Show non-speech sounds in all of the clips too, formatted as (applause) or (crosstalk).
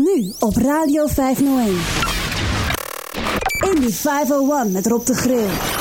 nu op Radio 501. Indy 501 met Rob de Grill.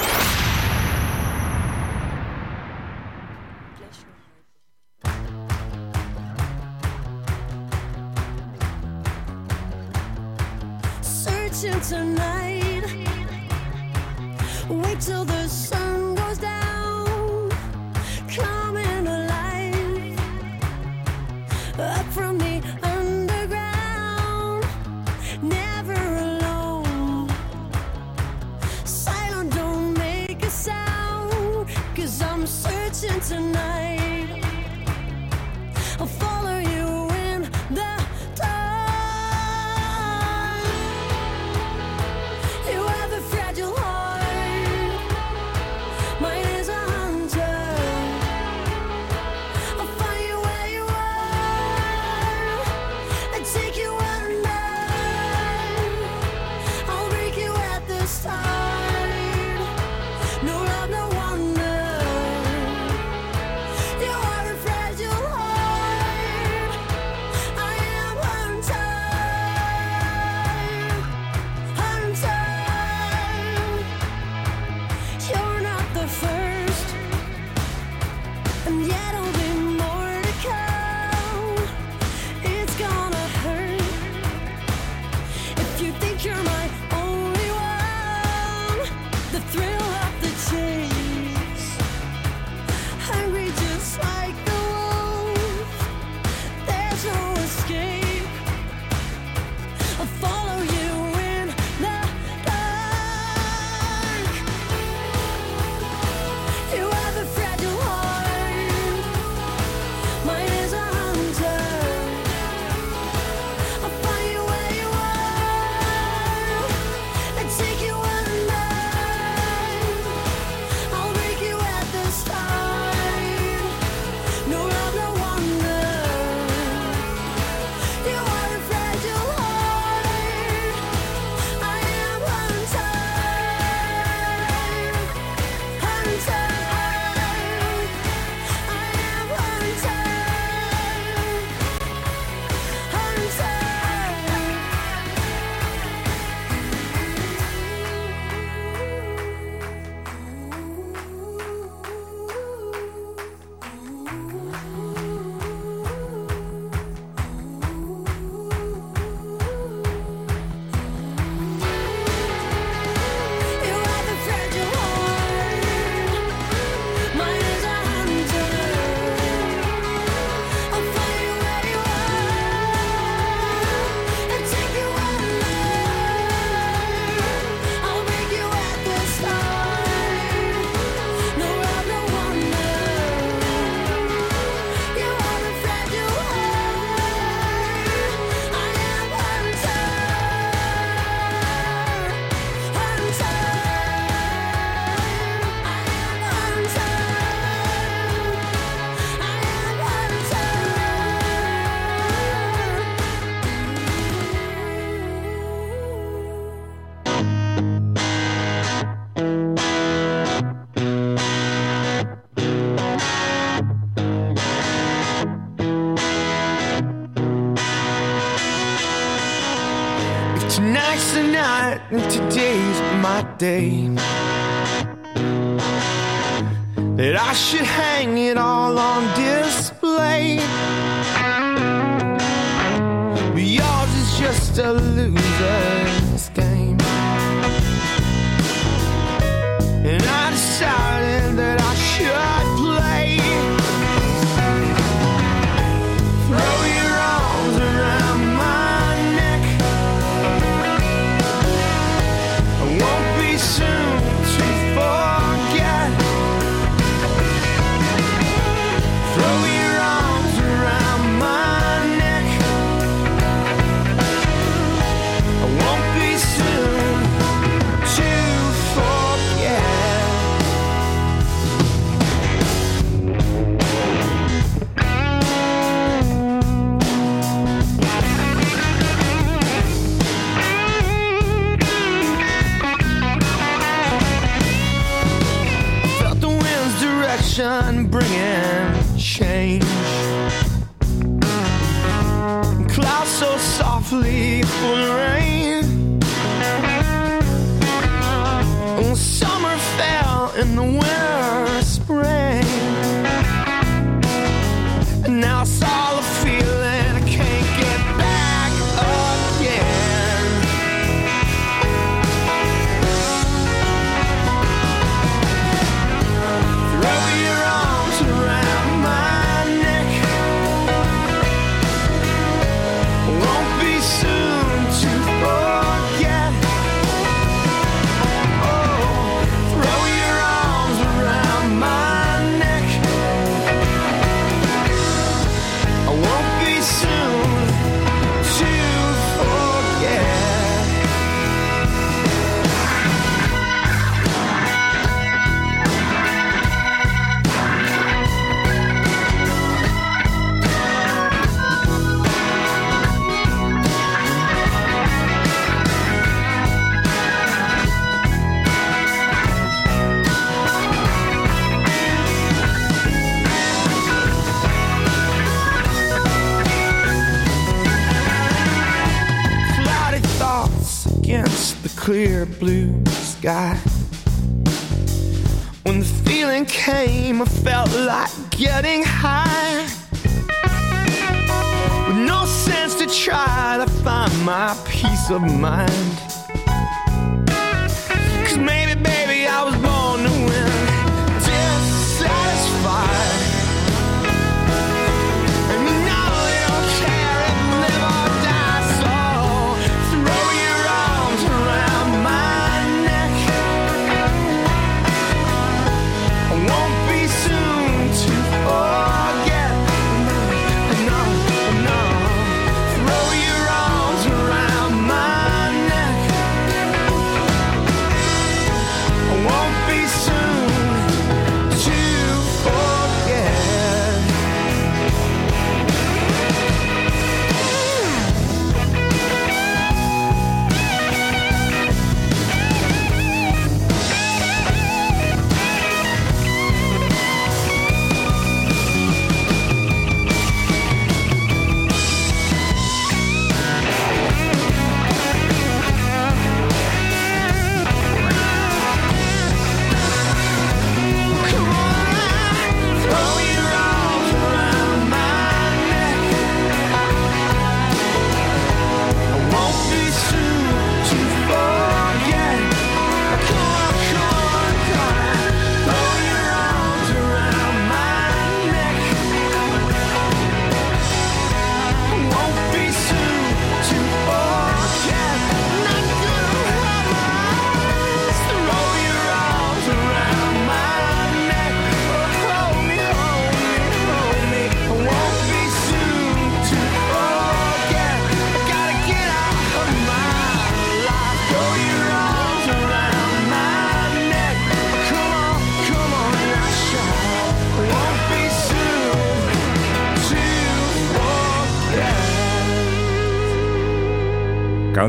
day. That I should have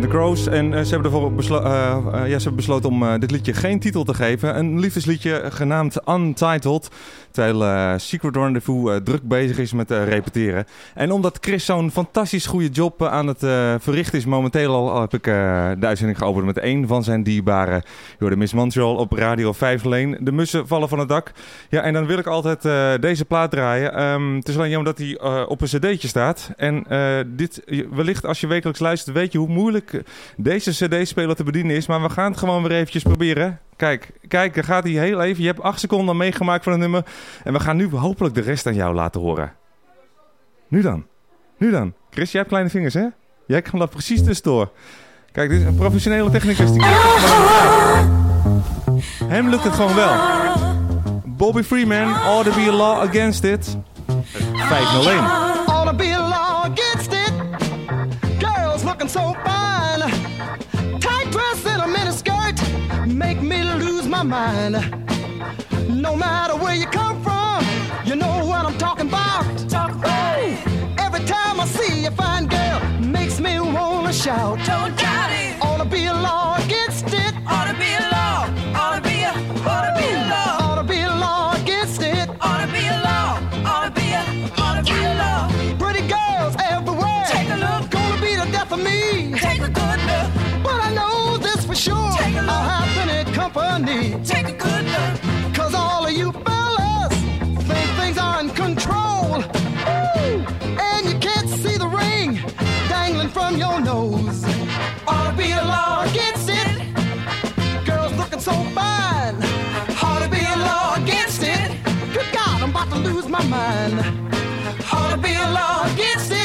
The Crows. En eh, ze, hebben ervoor eh, eh, ja, ze hebben besloten om dit liedje geen titel te geven. Een liefdesliedje genaamd Untitled. Terwijl Secret Rendezvous druk bezig is met repeteren. En omdat Chris zo'n fantastisch goede job aan het verrichten is momenteel al, heb ik de uitzending geopend met één van zijn dierbaren. Door de Miss Montreal op Radio 5 Leen. De mussen vallen van het dak. Ja, en dan wil ik altijd deze plaat draaien. Ehm, het is alleen jammer dat hij op een cd'tje staat. En dit, wellicht als je wekelijks luistert, weet je hoe moeilijk eh, deze cd-speler te bedienen is. Maar we gaan het gewoon weer eventjes proberen. Kijk, kijk, dan gaat hij heel even. Je hebt acht seconden meegemaakt van het nummer. En we gaan nu hopelijk de rest aan jou laten horen. Nu dan. Nu dan. Chris, jij hebt kleine vingers, hè? Jij kan dat precies tussendoor. Kijk, dit is een professionele technicus. Hem lukt het gewoon wel. Bobby Freeman, ought to be a law against it. 501. Ought to be a law against it. Girls looking so fine. My mind. No matter where you come from, you know what I'm talking about. Talk right. Every time I see a fine girl, makes me wanna shout. Don't doubt it. Ought to be a law against it. Ought to be a law. Ought to be a. Ought to be a law. Ought to be a law against it. Ought to be a law. Ought to be a. Ought to be a law. Pretty girls everywhere. Take a look. Gonna be the death of me. Take a good look. But I know this for sure. Take a look. I'll have plenty company. Take a good look. Cause all of you fellas think things are in control. Ooh, and you can't see the ring dangling from your nose. Ought to be a law against it. Girls looking so fine. Ought to be a law against it. Good God, I'm about to lose my mind. Ought to be a law against it.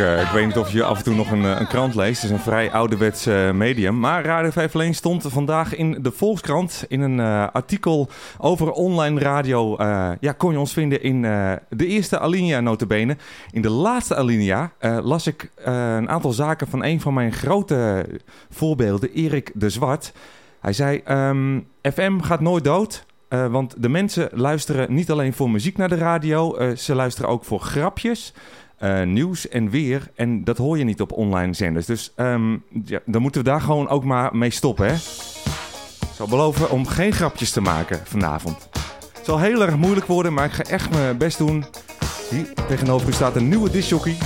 Ik, weet niet of je af en toe nog een, eh, een krant leest. Het is een vrij ouderwets eh, medium. Maar Radio 501 stond vandaag in de Volkskrant. In een eh, artikel over online radio. ja, kon je ons vinden in de eerste alinea notabene. In de laatste alinea las ik een aantal zaken van een van mijn grote voorbeelden. Erik de Zwart. Hij zei, ehm, FM gaat nooit dood. want de mensen luisteren niet alleen voor muziek naar de radio. ze luisteren ook voor grapjes eh, nieuws en weer. En dat hoor je niet op online zenders. Dus ehm, ja, dan moeten we daar gewoon ook maar mee stoppen. Hè? Ik zal beloven om geen grapjes te maken vanavond. Het zal heel erg moeilijk worden, maar ik ga echt mijn best doen. Hier tegenover u staat een nieuwe discjockey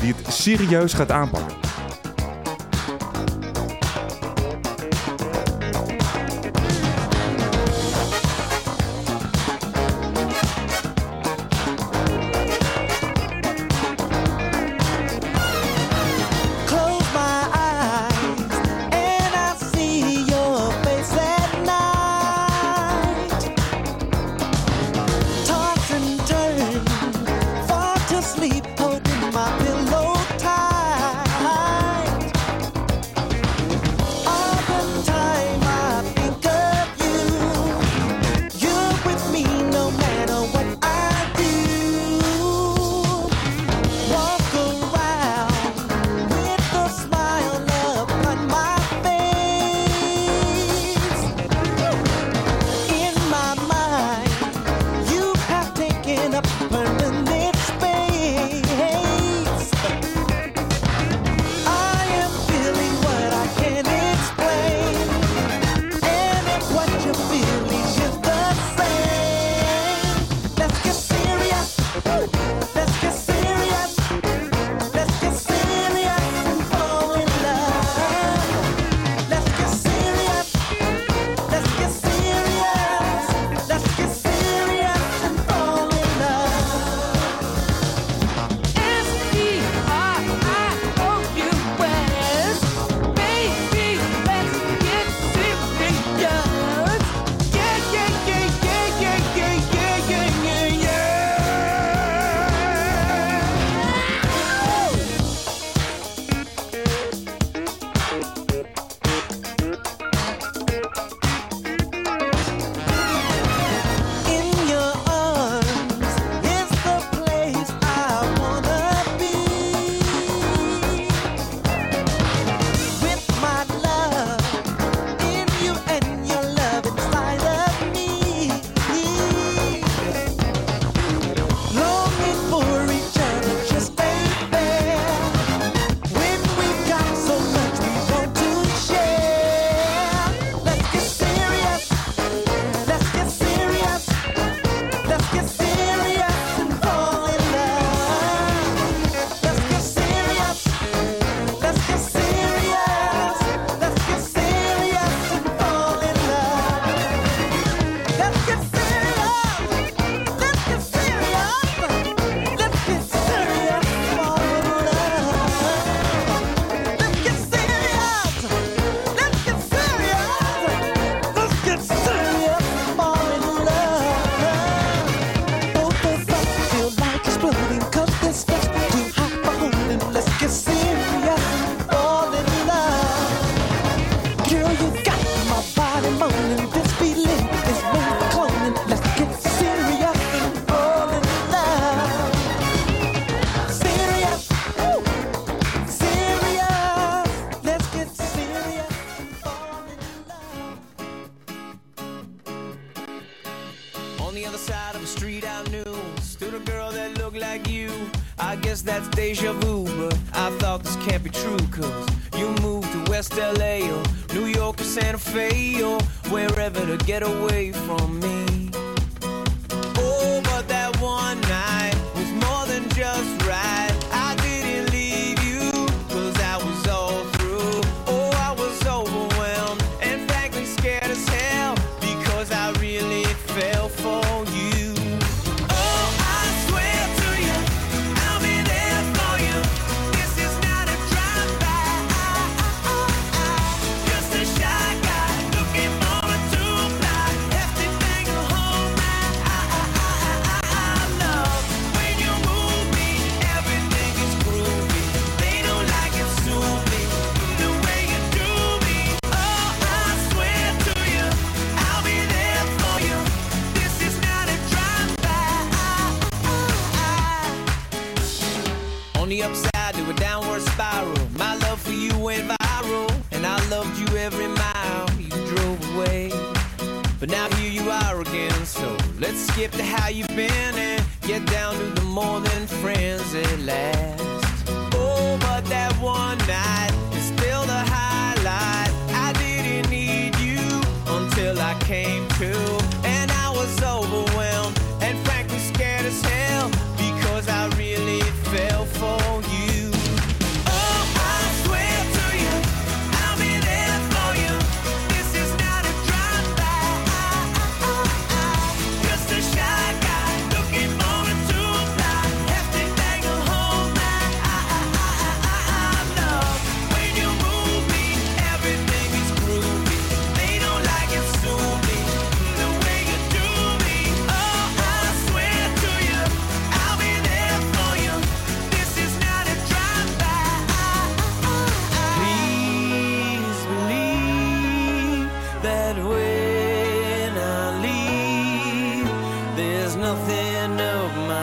die het serieus gaat aanpakken.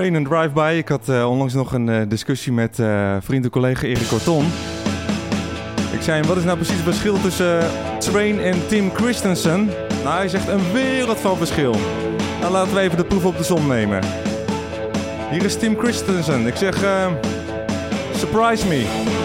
Train and Drive-By. Ik had eh, onlangs nog een eh, discussie met uh, vriend en collega Erik Corton. Ik zei wat is nou precies het verschil tussen Train en Tim Christensen? Nou, hij zegt een wereld van verschil. Nou, laten we even de proef op de som nemen. Hier is Tim Christensen. Ik zeg, surprise me.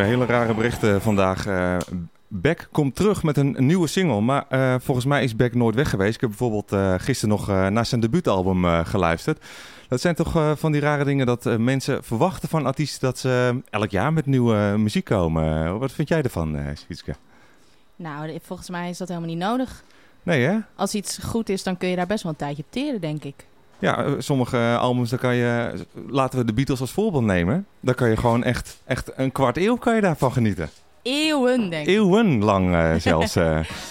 Weer hele rare berichten vandaag. Eh Beck komt terug met een nieuwe single. Maar eh, volgens mij is Beck nooit weg geweest. Ik heb bijvoorbeeld eh, gisteren nog naar zijn debuutalbum geluisterd. Dat zijn toch van die rare dingen dat mensen verwachten van artiesten dat ze elk jaar met nieuwe muziek komen. Wat vind jij ervan, uh, Sietske? Nou, volgens mij is dat helemaal niet nodig. Nee, hè? Als iets goed is, dan kun je daar best wel een tijdje op teren, denk ik. Ja, eh, sommige albums, daar kan je... Laten we de Beatles als voorbeeld nemen. Daar kan je gewoon echt, echt een kwart eeuw kan je daarvan genieten. Eeuwen, denk ik. Eeuwenlang eh, (laughs) zelfs. eh.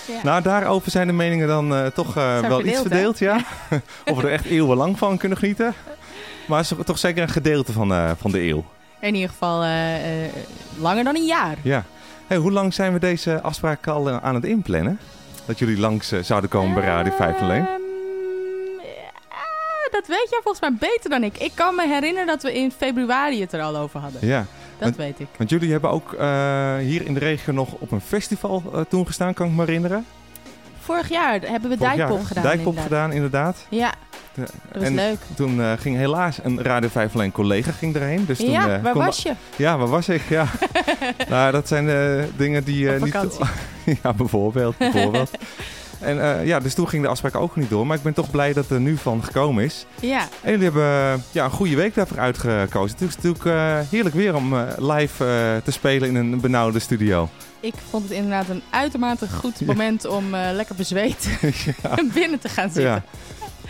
Ja. Nou, daarover zijn de meningen dan toch wel iets verdeeld, ja. (laughs) of we er echt eeuwenlang van kunnen genieten. Maar het is toch zeker een gedeelte van, van de eeuw. In ieder geval langer dan een jaar. Ja. Hey, hoe lang zijn we deze afspraak al aan het inplannen? Dat jullie langs zouden komen bij Radio 5 alleen? Dat weet jij volgens mij beter dan ik. Ik kan me herinneren dat we in februari het er al over hadden. Ja. Dat want, weet ik. Want jullie hebben ook eh, hier in de regio nog op een festival eh, toen gestaan, kan ik me herinneren. Vorig jaar hebben we Vorig Dijkpop hè? gedaan. Dijkpop inderdaad. gedaan, inderdaad. Ja, De- dat was en leuk. Toen eh, ging helaas een Radio 5 alleen collega ging erheen. Dus toen, ja, waar was je? Ja, waar was ik? Ja. (laughs) nou, dat zijn dingen die niet... (laughs) ja, bijvoorbeeld. bijvoorbeeld. (laughs) En eh, ja, dus toen ging de afspraak ook niet door. Maar ik ben toch blij dat er nu van gekomen is. Ja, En jullie hebben eh, ja, een goede week daarvoor uitgekozen. Het is natuurlijk eh, heerlijk weer om live te spelen in een benauwde studio. ik vond het inderdaad een uitermate goed (laughs) moment om lekker bezweet (laughs) (laughs) ja. binnen te gaan zitten. ja.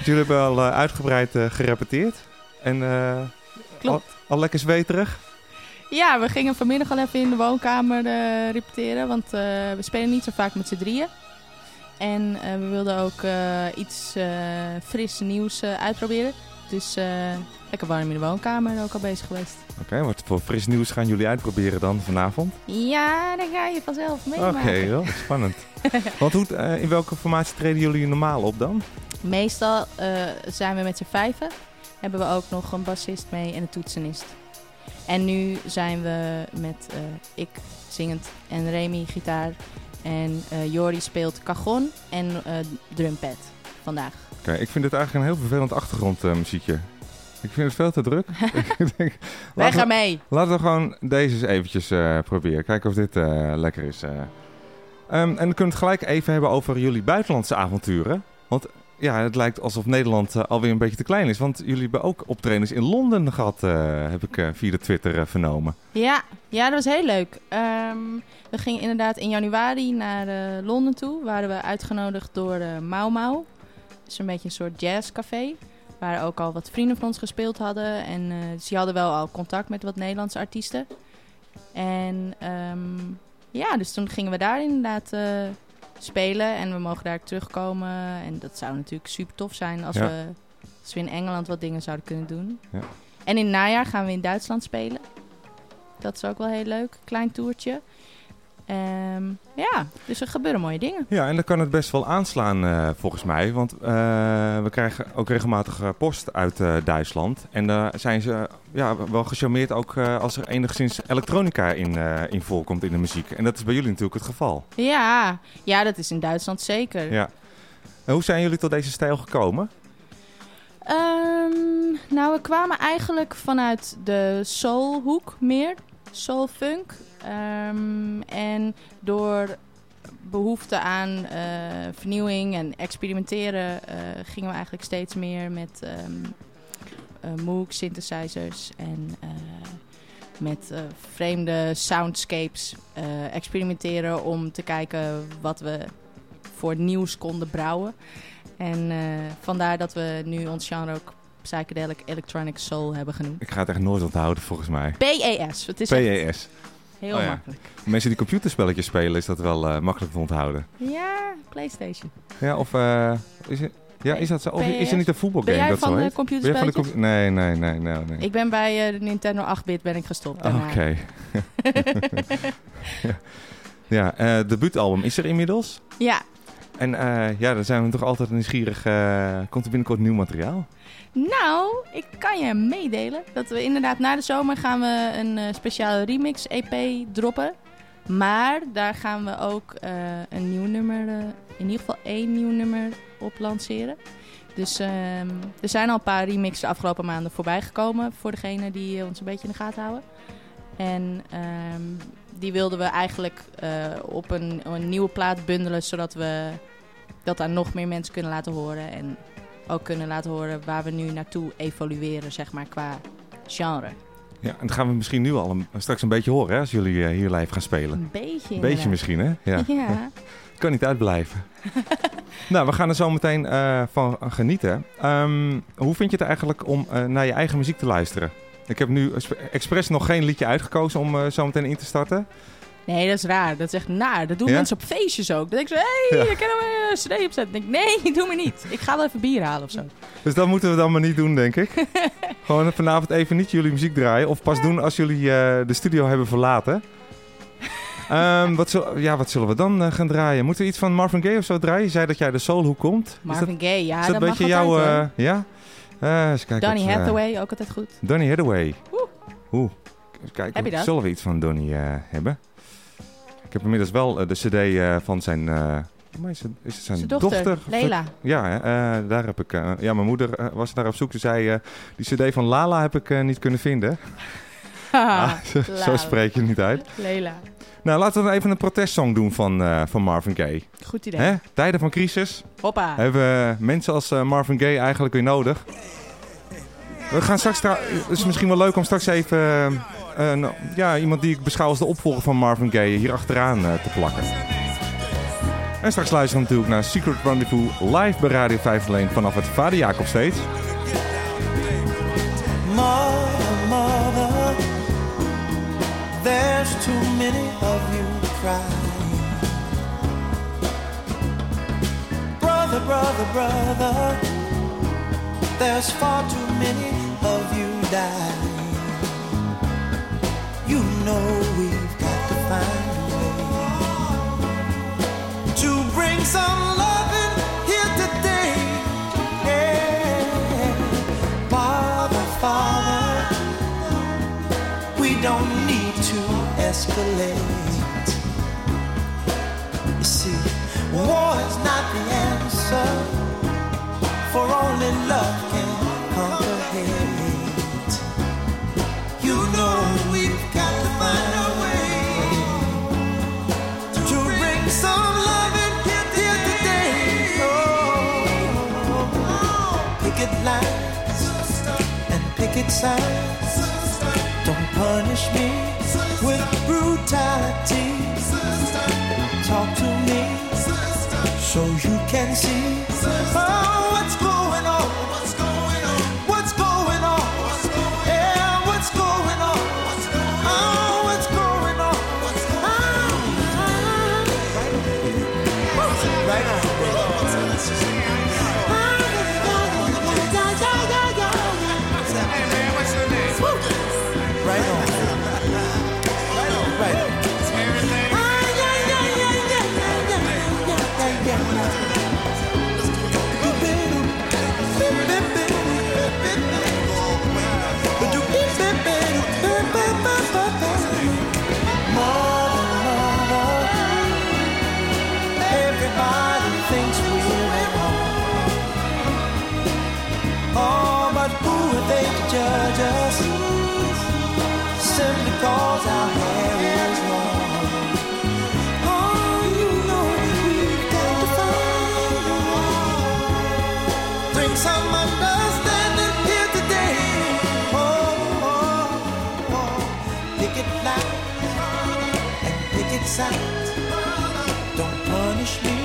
Jullie hebben al uitgebreid gerepeteerd. En Klopt. Al, al lekker zweterig. Ja, we gingen vanmiddag al even in de woonkamer repeteren, want we spelen niet zo vaak met z'n drieën. En eh, we wilden ook eh, iets eh, fris nieuws uitproberen. Dus lekker warm in de woonkamer ook al bezig geweest. Oké, wat voor fris nieuws gaan jullie uitproberen dan vanavond? Ja, daar ga je vanzelf Oké, meemaken. wel (laughs) spannend. Want hoe, in welke formatie treden jullie normaal op dan? Meestal zijn we met z'n vijven. Hebben we ook nog een bassist mee en een toetsenist. En nu zijn we met ik zingend en Remy gitaar. En eh Jori speelt cajon en eh drumpad vandaag. Oké, ik vind dit eigenlijk een heel vervelend achtergrondmuziekje. ik vind het veel te druk. (laughs) ik denk, Wij gaan we, mee. laten we gewoon deze eens eventjes eh, proberen. Kijken of dit lekker is. eh. Ehm, en dan kunnen we het gelijk even hebben over jullie buitenlandse avonturen. Want ja, het lijkt alsof Nederland eh, alweer een beetje te klein is. Want jullie hebben ook optredens in Londen gehad, eh, heb ik eh, via de Twitter vernomen. Ja, ja, dat was heel leuk. Ehm, we gingen inderdaad in januari naar Londen toe. Waren we uitgenodigd door Mau Mau. Dat is een beetje een soort jazzcafé. Waar ook al wat vrienden van ons gespeeld hadden. En eh, dus hadden wel al contact met wat Nederlandse artiesten. En ehm, ja, dus toen gingen we daar inderdaad spelen. En we mogen daar terugkomen. En dat zou natuurlijk super tof zijn als, Ja. we, als we in Engeland wat dingen zouden kunnen doen. Ja. En in het najaar gaan we in Duitsland spelen. Dat is ook wel heel leuk. Klein toertje. Ehm, ja, dus er gebeuren mooie dingen. Ja, en dan kan het best wel aanslaan eh, volgens mij. Want eh, we krijgen ook regelmatig eh, post uit Duitsland. En daar zijn ze ja, wel gecharmeerd ook als er enigszins elektronica in, in voorkomt in de muziek. En dat is bij jullie natuurlijk het geval. Ja, ja dat is in Duitsland zeker. Ja. En hoe zijn jullie tot deze stijl gekomen? Ehm, nou, we kwamen eigenlijk vanuit de soulhoek meer. Soul funk. Ehm, en door behoefte aan eh, vernieuwing en experimenteren eh, gingen we eigenlijk steeds meer met ehm eh, Moog synthesizers en met vreemde soundscapes experimenteren om te kijken wat we voor nieuws konden brouwen. En vandaar dat we nu ons genre ook Psychedelic Electronic Soul hebben genoemd. Ik ga het echt nooit onthouden volgens mij. PES. Het is echt PES. Heel Oh ja. makkelijk. Mensen die computerspelletjes spelen is dat wel eh, makkelijk te onthouden. Ja, PlayStation. Ja, of eh, is, het, ja, is dat zo? Of is er niet een voetbalgame Ben jij dat van zo de heet? Ben jij van de computerspelletjes? compu- nee, nee, nee, nee. nee. Ik ben bij eh, de Nintendo 8-bit ben ik gestopt. Oké. (laughs) ja, ja eh, debuutalbum is er inmiddels. Ja, En eh, ja, dan zijn we toch altijd nieuwsgierig. eh, komt er binnenkort nieuw materiaal? Nou, ik kan je meedelen dat we inderdaad na de zomer gaan we een eh, speciale remix EP droppen. Maar daar gaan we ook eh, een nieuw nummer, eh, in ieder geval één nieuw nummer op lanceren. Dus ehm, er zijn al een paar remixen de afgelopen maanden voorbij gekomen voor degene die ons een beetje in de gaten houden. En ehm, die wilden we eigenlijk op een, een nieuwe plaat bundelen, zodat we dat aan nog meer mensen kunnen laten horen. En ook kunnen laten horen waar we nu naartoe evolueren, zeg maar, qua genre. Ja, en dat gaan we misschien nu al een, straks een beetje horen hè, als jullie eh, hier live gaan spelen. Een beetje Een beetje misschien, hè? Ja. (laughs) Ja. (laughs) kan niet uitblijven. (laughs) nou, we gaan er zo meteen eh, van genieten. Ehm, hoe vind je het eigenlijk om eh, naar je eigen muziek te luisteren? Ik heb nu expres nog geen liedje uitgekozen om zo meteen in te starten. Nee, dat is raar. Dat is echt naar. Dat doen Ja? mensen op feestjes ook. Dat ik zo, hé, hey, Ja. ik kan hem een cd opzetten. Dan denk ik, nee, (laughs) doe me niet. Ik ga wel even bier halen of zo. Dus dat moeten we dan maar niet doen, denk ik. (laughs) Gewoon vanavond even niet jullie muziek draaien. Of pas doen als jullie eh, de studio hebben verlaten. (laughs) Ehm, wat, zul- ja, wat zullen we dan eh, gaan draaien? Moeten we iets van Marvin Gaye of zo draaien? Je zei dat jij de soulhoek komt. Is Marvin Gaye, ja, is dat, dat een beetje jouw... eh, ja? Eh, eens kijken Donny Hathaway, ook altijd goed. Donny Hathaway. Oeh. Eens kijken, Heb je dat? zullen we iets van Donny hebben? Ik heb inmiddels wel eh, de cd eh, van zijn... Eh, is het zijn, dochter, dochter? Leila. Ja, daar heb ik. Ja, mijn moeder was daar op zoek. Ze zei: die CD van Lala heb ik niet kunnen vinden. (laughs) ah, (laughs) zo, spreek je niet uit. Leila. Nou, laten we even een protestsong doen van, van Marvin Gaye. Goed idee. Hè? Tijden van crisis. Hoppa. Hebben mensen als Marvin Gaye eigenlijk weer nodig? We gaan straks. Het is misschien wel leuk om straks even een, ja, iemand die ik beschouw als de opvolger van Marvin Gaye hier achteraan eh, te plakken. En straks luisteren we natuurlijk naar Secret Rendezvous live bij Radio 5 alleen vanaf het Vader Jacob steeds. There's too many of you crying. Brother, brother, brother, there's far too many of you dying. know we've got to find a way to bring some loving here today. Yeah. Father, Father, we don't need to escalate. You see, war is not the answer, for only love can conquer hate. You know. signs. Don't punish me with brutality. Talk to me so you can see. sight. Don't punish me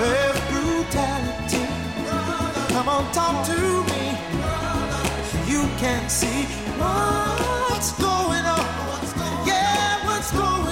with brutality. Come on, talk to me. You can see what's going on. Yeah, what's going on.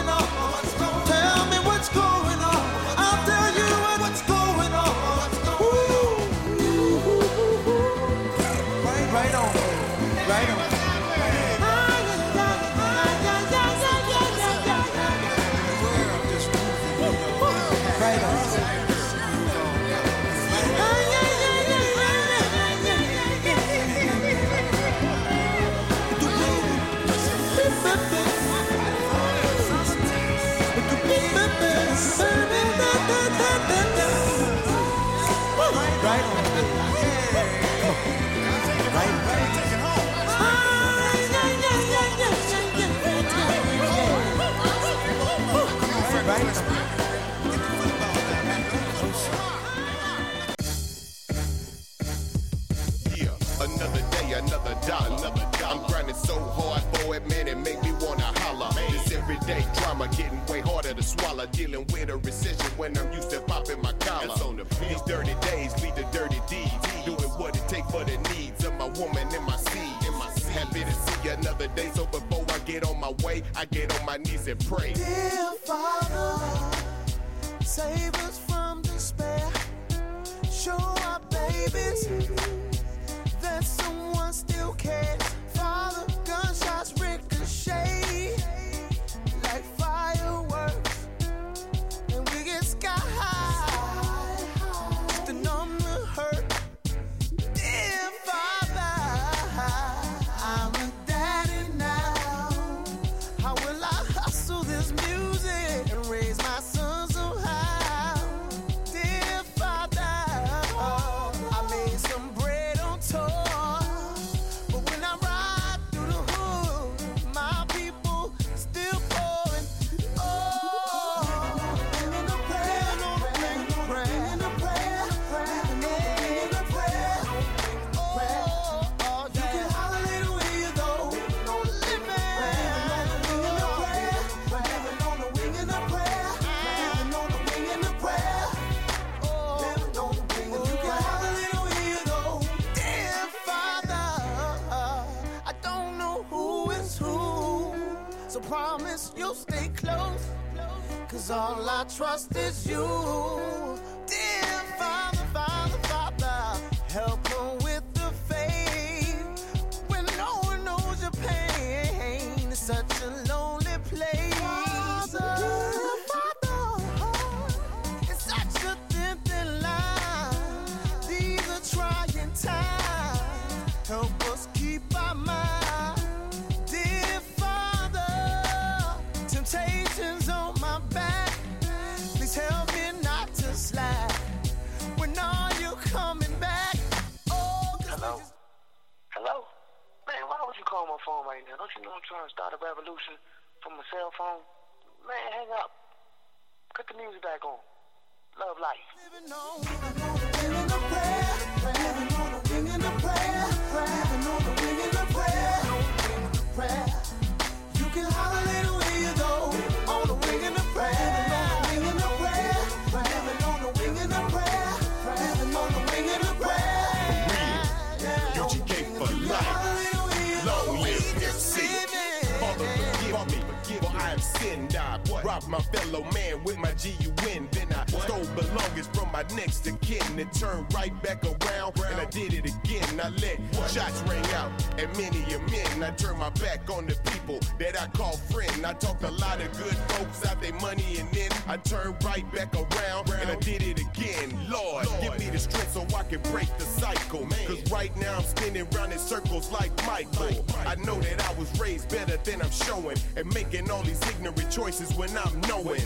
G, U, N. you win. Then I what? stole belongings from my next kin and turned right back around. And I did it again. I let shots ring out and many a men. I turned my back on the people that I call friend. I talked a lot of good folks out their money and then I turned right back around and I did it again. Lord, give me the strength so I can break the cycle. Cause right now I'm spinning round in circles like Michael. I know that I was raised better than I'm showing and making all these ignorant choices when I'm knowing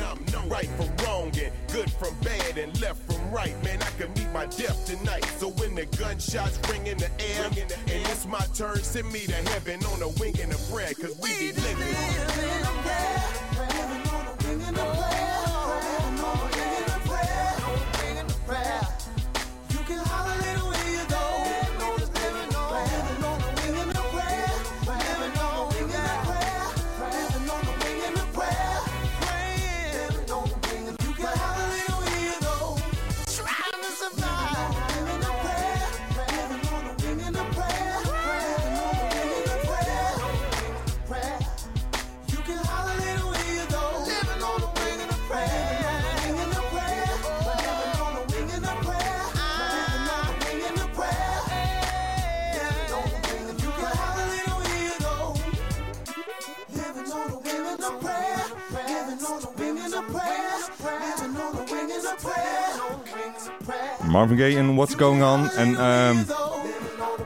right from wrong and good from bad and left from right. Man, I could meet my death tonight. So when the gunshots ring in the air and it's my turn, send me to heaven on a wing and a prayer. Cause we be living. You Marvin Gaye en What's Going On. En ehm,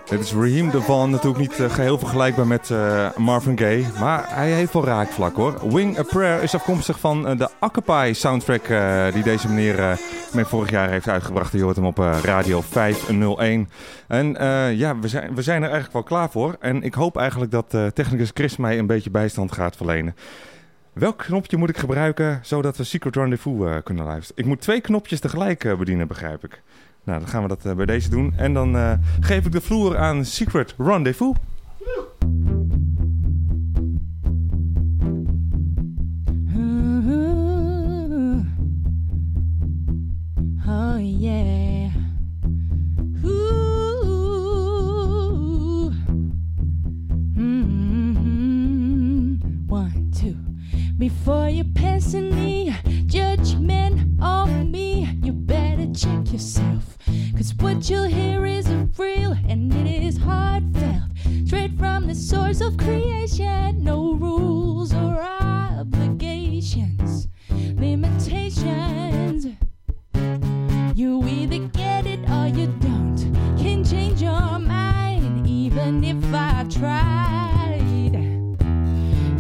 dit is Raheem Devon, natuurlijk niet eh, geheel vergelijkbaar met eh, Marvin Gaye. Maar hij heeft wel raakvlak hoor. Wing a Prayer is afkomstig van eh, de Occupy soundtrack die deze meneer mee vorig jaar heeft uitgebracht. Je hoort hem op Radio 501. En ja, we zijn, we zijn er eigenlijk wel klaar voor. En ik hoop eigenlijk dat technicus Chris mij een beetje bijstand gaat verlenen. Welk knopje moet ik gebruiken zodat we Secret Rendezvous kunnen luisteren? Ik moet twee knopjes tegelijk bedienen, begrijp ik. Nou, dan gaan we dat eh, bij deze doen. En dan eh, geef ik de vloer aan Secret Rendezvous. (laughs) Oh yeah. Mm-hmm. One, two. Before you passing me, judgment on me, you better check yourself. Cause what you'll hear is real and it is heartfelt. Straight from the source of creation, no rules or obligations, limitations. You either get it or you don't. Can change your mind even if I tried.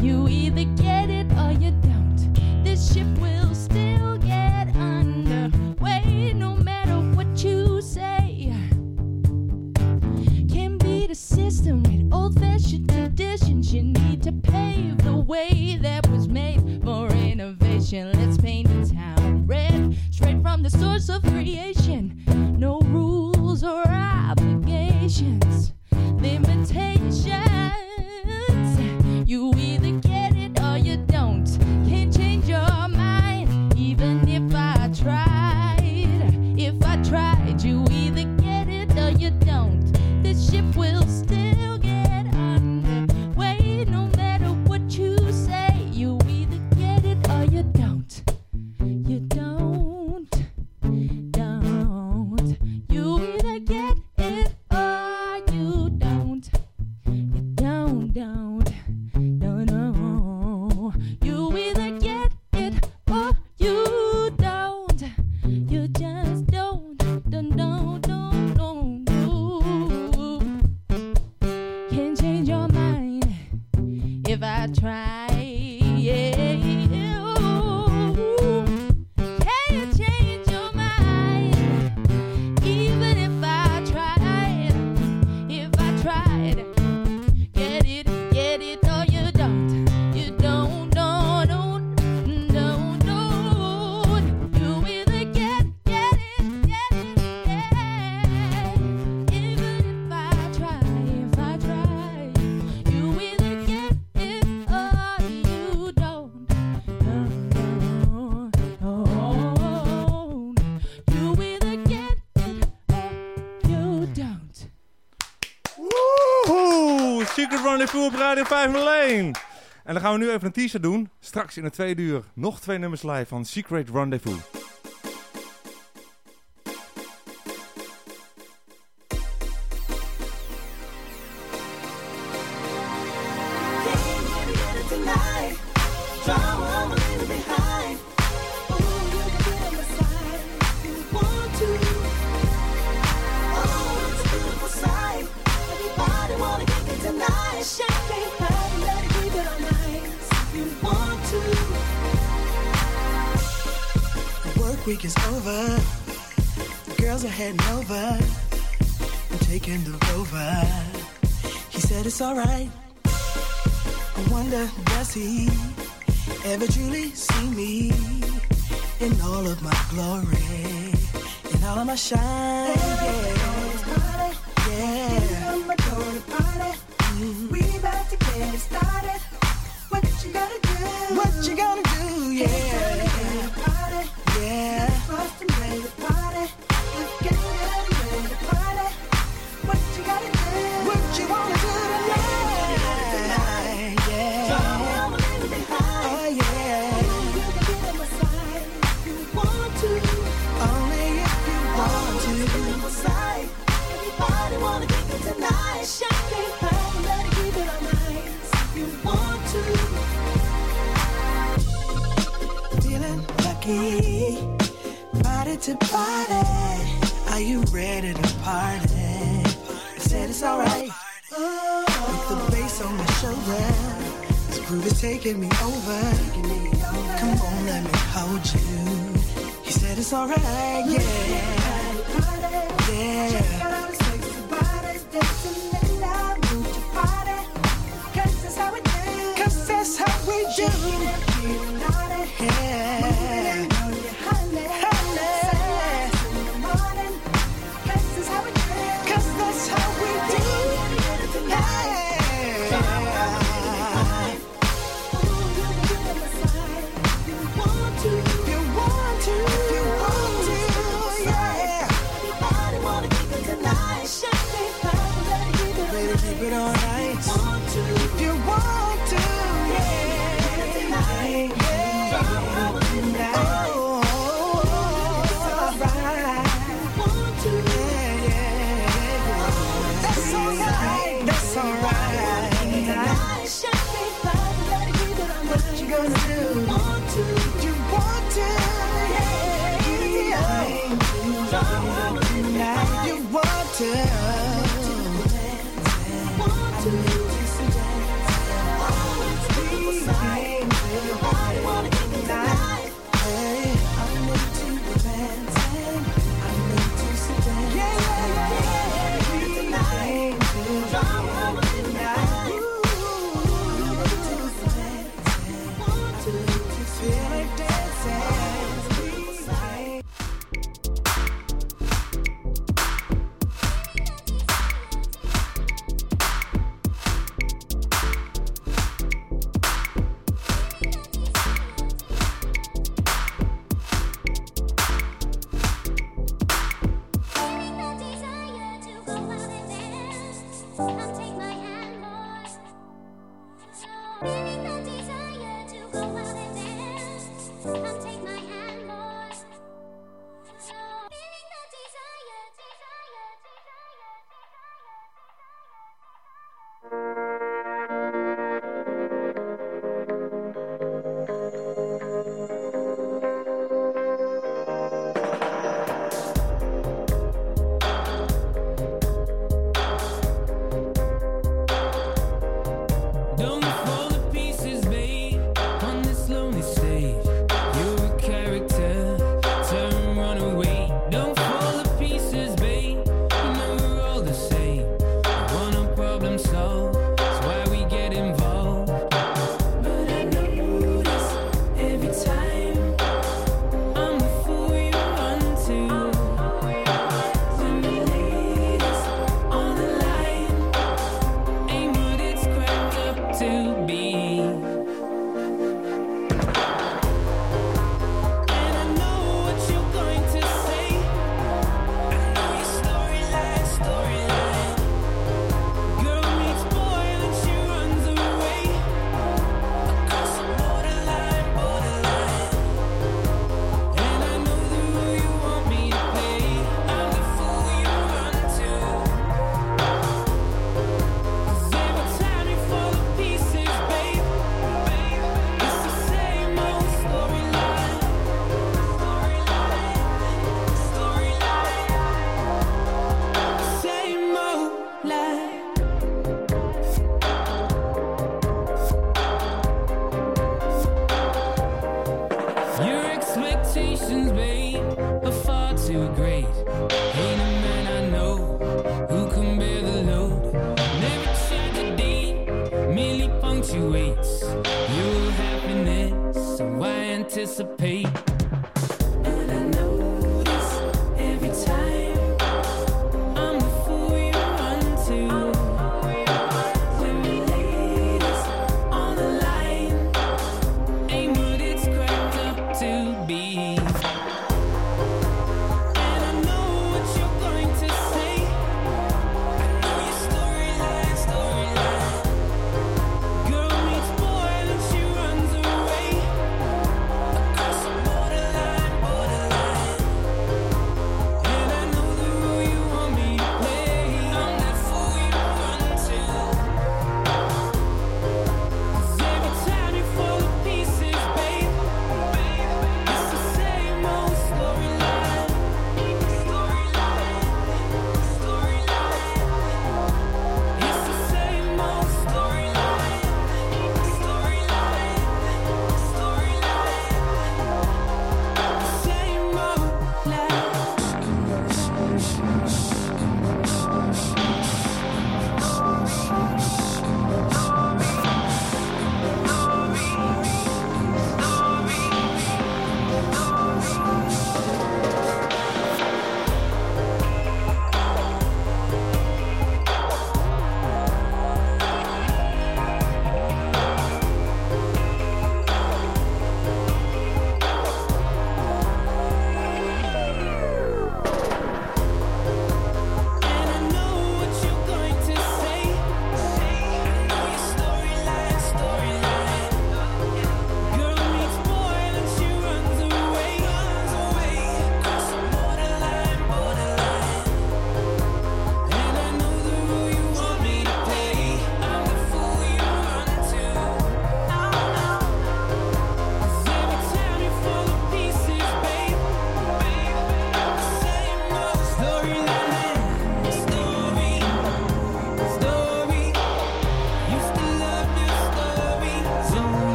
You either get it or you don't. This ship will consistent with old fashioned traditions. You need to pave the way that was made for innovation. Let's paint the town red, straight from the source of creation. No rules or obligations, limitations. You either get it or you don't. Can't change your mind, even if I try. Radio alleen. En dan gaan we nu even een teaser doen. Straks in het tweede uur nog twee nummers live van Secret Rendezvous.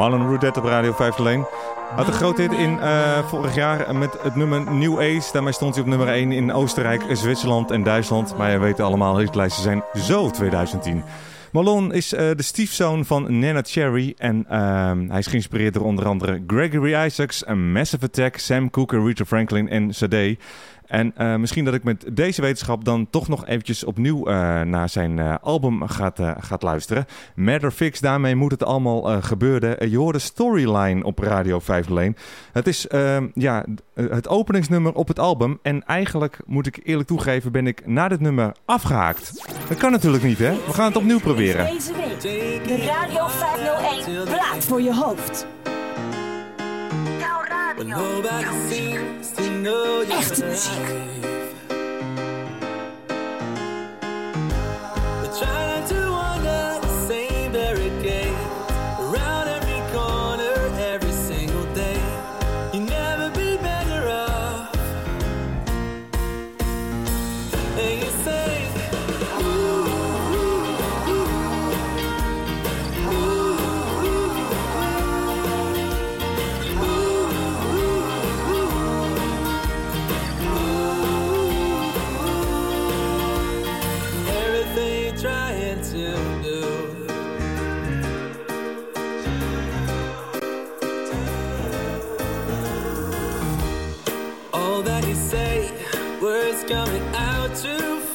Marlon Rudet op Radio 501. Had een groot hit in eh, vorig jaar met het nummer New Ace. Daarmee stond hij op nummer 1 in Oostenrijk, Zwitserland en Duitsland. Maar je weet allemaal, hitlijsten zijn zo 2010. Malon is eh, de stiefzoon van Nana Cherry. En ehm, hij is geïnspireerd door onder andere Gregory Isaacs, Massive Attack, Sam Cooke, Rita Franklin en Sade. En eh, misschien dat ik met deze wetenschap dan toch nog eventjes opnieuw eh, naar zijn eh, album gaat, gaat luisteren. Matter Fix, daarmee moet het allemaal gebeuren. je hoorde Storyline op Radio 501. Het is ehm, ja, het openingsnummer op het album. En eigenlijk, moet ik eerlijk toegeven, ben ik na dit nummer afgehaakt. Dat kan natuurlijk niet, hè? We gaan het opnieuw proberen. Deze week, de Radio 501, plaat voor je hoofd. When nobody seems to know you're alive. We're trying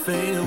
fade away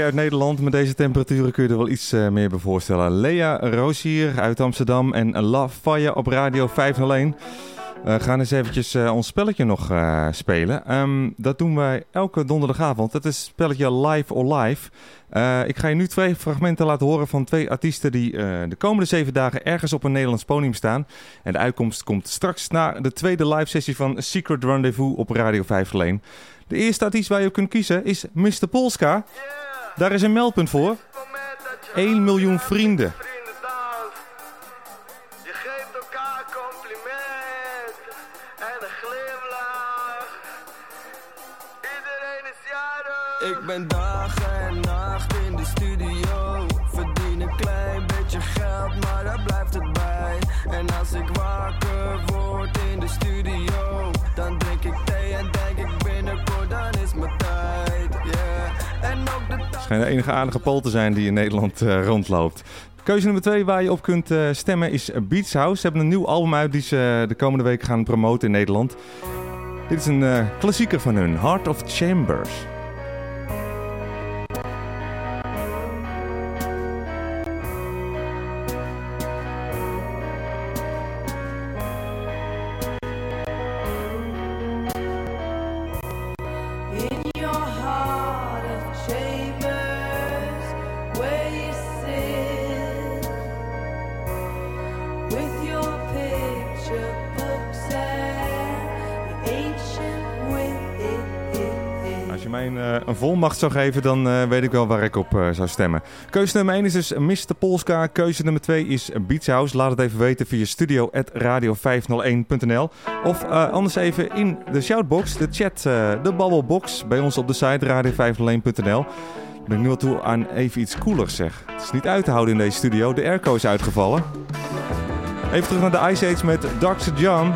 Uit Nederland. Met deze temperaturen kun je er wel iets eh, meer bij voorstellen. Lea Roosier uit Amsterdam en Love Fire op Radio 501. We gaan eens eventjes eh, ons spelletje nog eh, spelen. Ehm, dat doen wij elke donderdagavond. Dat is het spelletje Live or Live. Eh, ik ga je nu twee fragmenten laten horen van twee artiesten die eh, de komende zeven dagen ergens op een Nederlands podium staan. En de uitkomst komt straks na de tweede live sessie van Secret Rendezvous op Radio 501. De eerste artiest waar je op kunt kiezen is Mr. Polska. Daar is een meldpunt voor. 1 miljoen vrienden. Je geeft elkaar compliment en een glimlach. Iedereen is jarig. Ik ben dag de enige aardige pol te zijn die in Nederland eh, rondloopt. Keuze nummer twee waar je op kunt eh, stemmen is Beats House. Ze hebben een nieuw album uit die ze de komende week gaan promoten in Nederland. Dit is een eh, klassieker van hun, Heart of Chambers. Zou geven, dan eh, weet ik wel waar ik op eh, zou stemmen. Keuze nummer 1 is dus Mr. Polska. Keuze nummer 2 is Beats House. Laat het even weten via studio.radio501.nl Of eh, anders even in de shoutbox, de chat, de babbelbox bij ons op de site radio501.nl. Ben ik nu al toe aan even iets coolers zeg. Het is niet uit te houden in deze studio. De airco is uitgevallen. Even terug naar de Ice Age met Dr. John.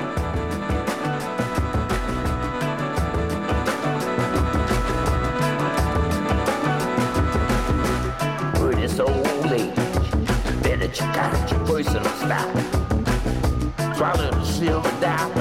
voice of trying to Follow the silver.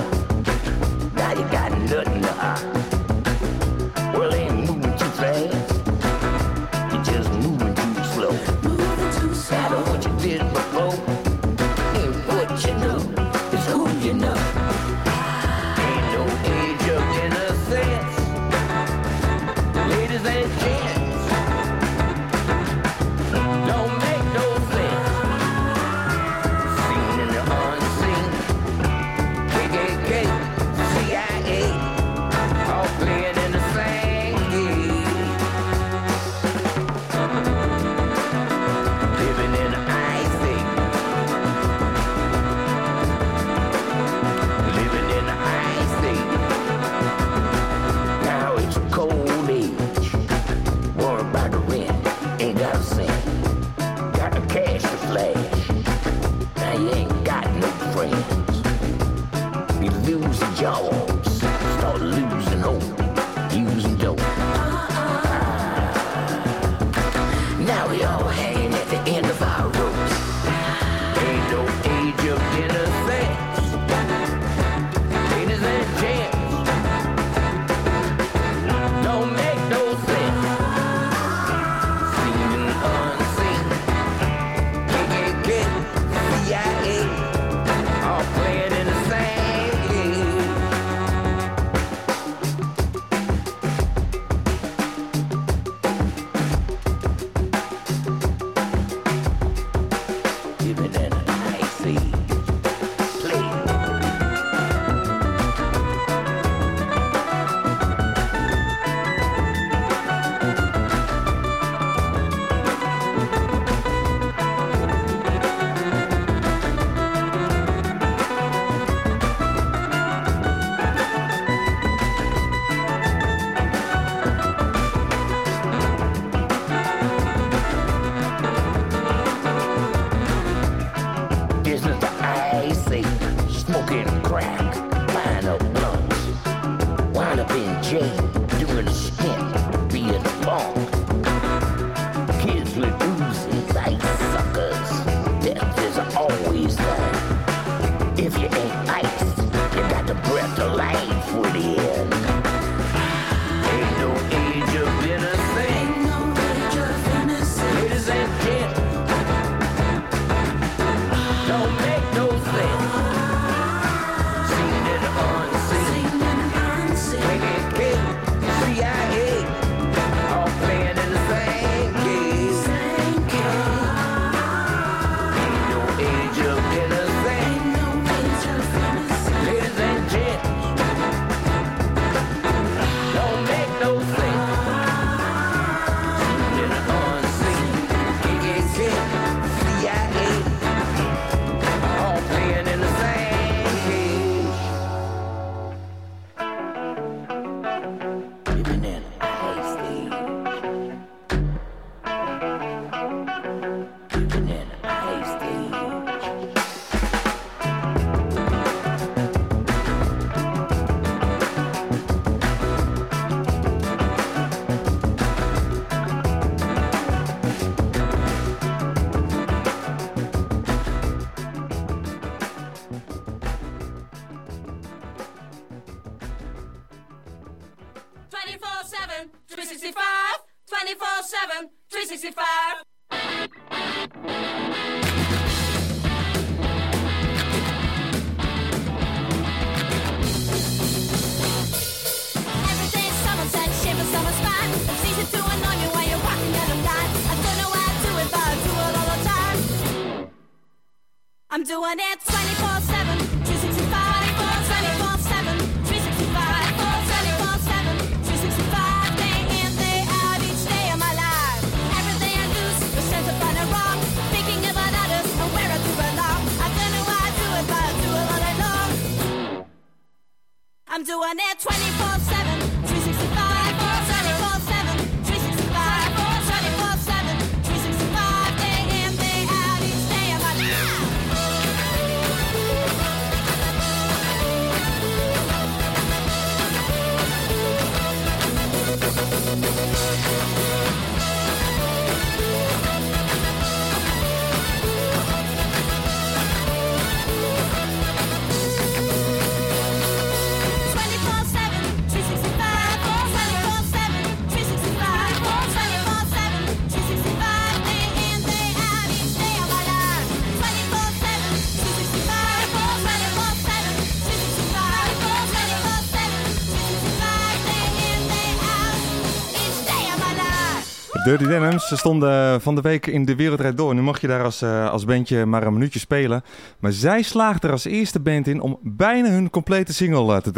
Dirty Denims. Ze stonden eh, van de week in de Wereldrijd door. Nu mocht je daar als, eh, als bandje maar een minuutje spelen. Maar zij slaagde er als eerste band in om bijna hun complete single eh, te,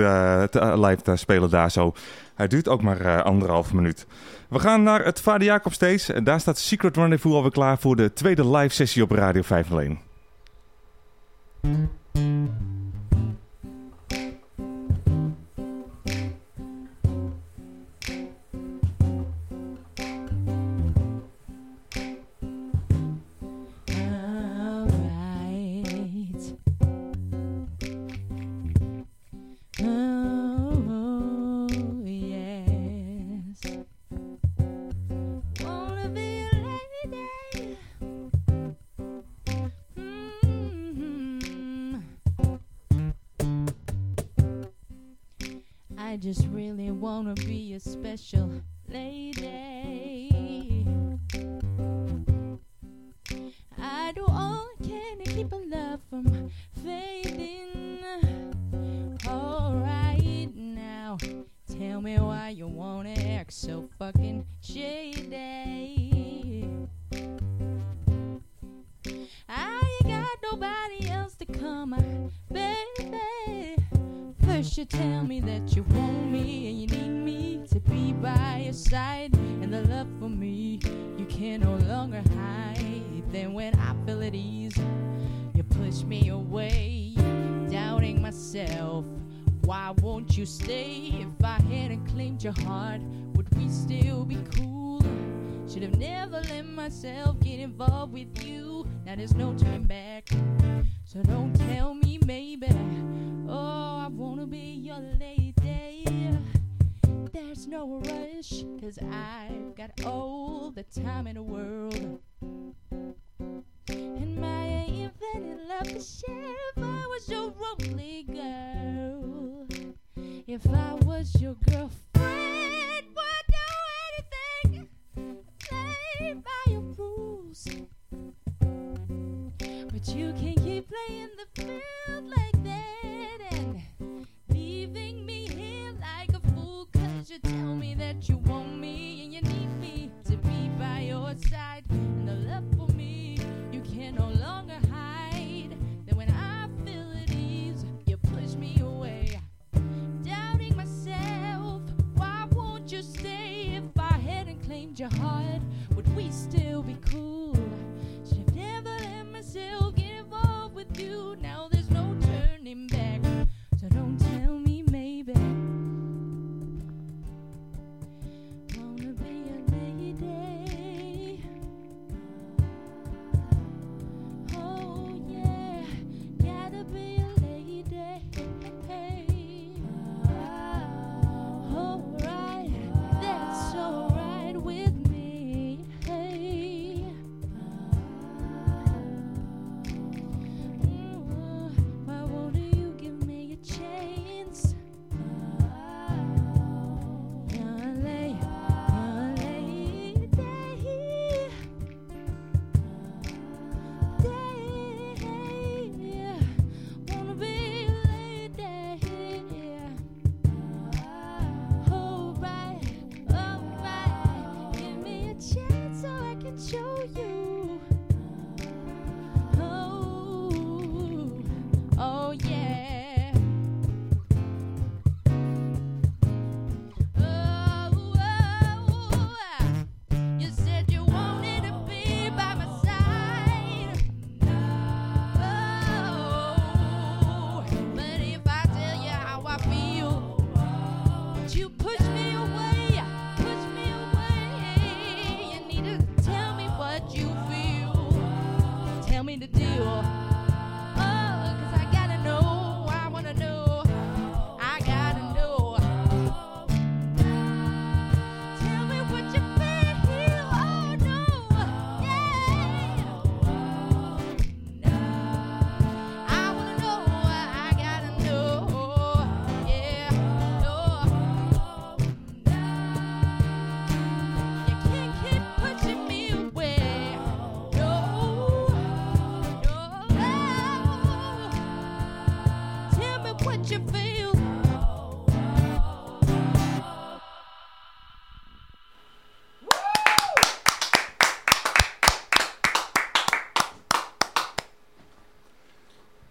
te, live te spelen daar zo. Hij duurt ook maar anderhalf minuut. We gaan naar het Vader Jacob Stage. Daar staat Secret Rendezvous alweer klaar voor de tweede live sessie op Radio 501. gonna be a special you put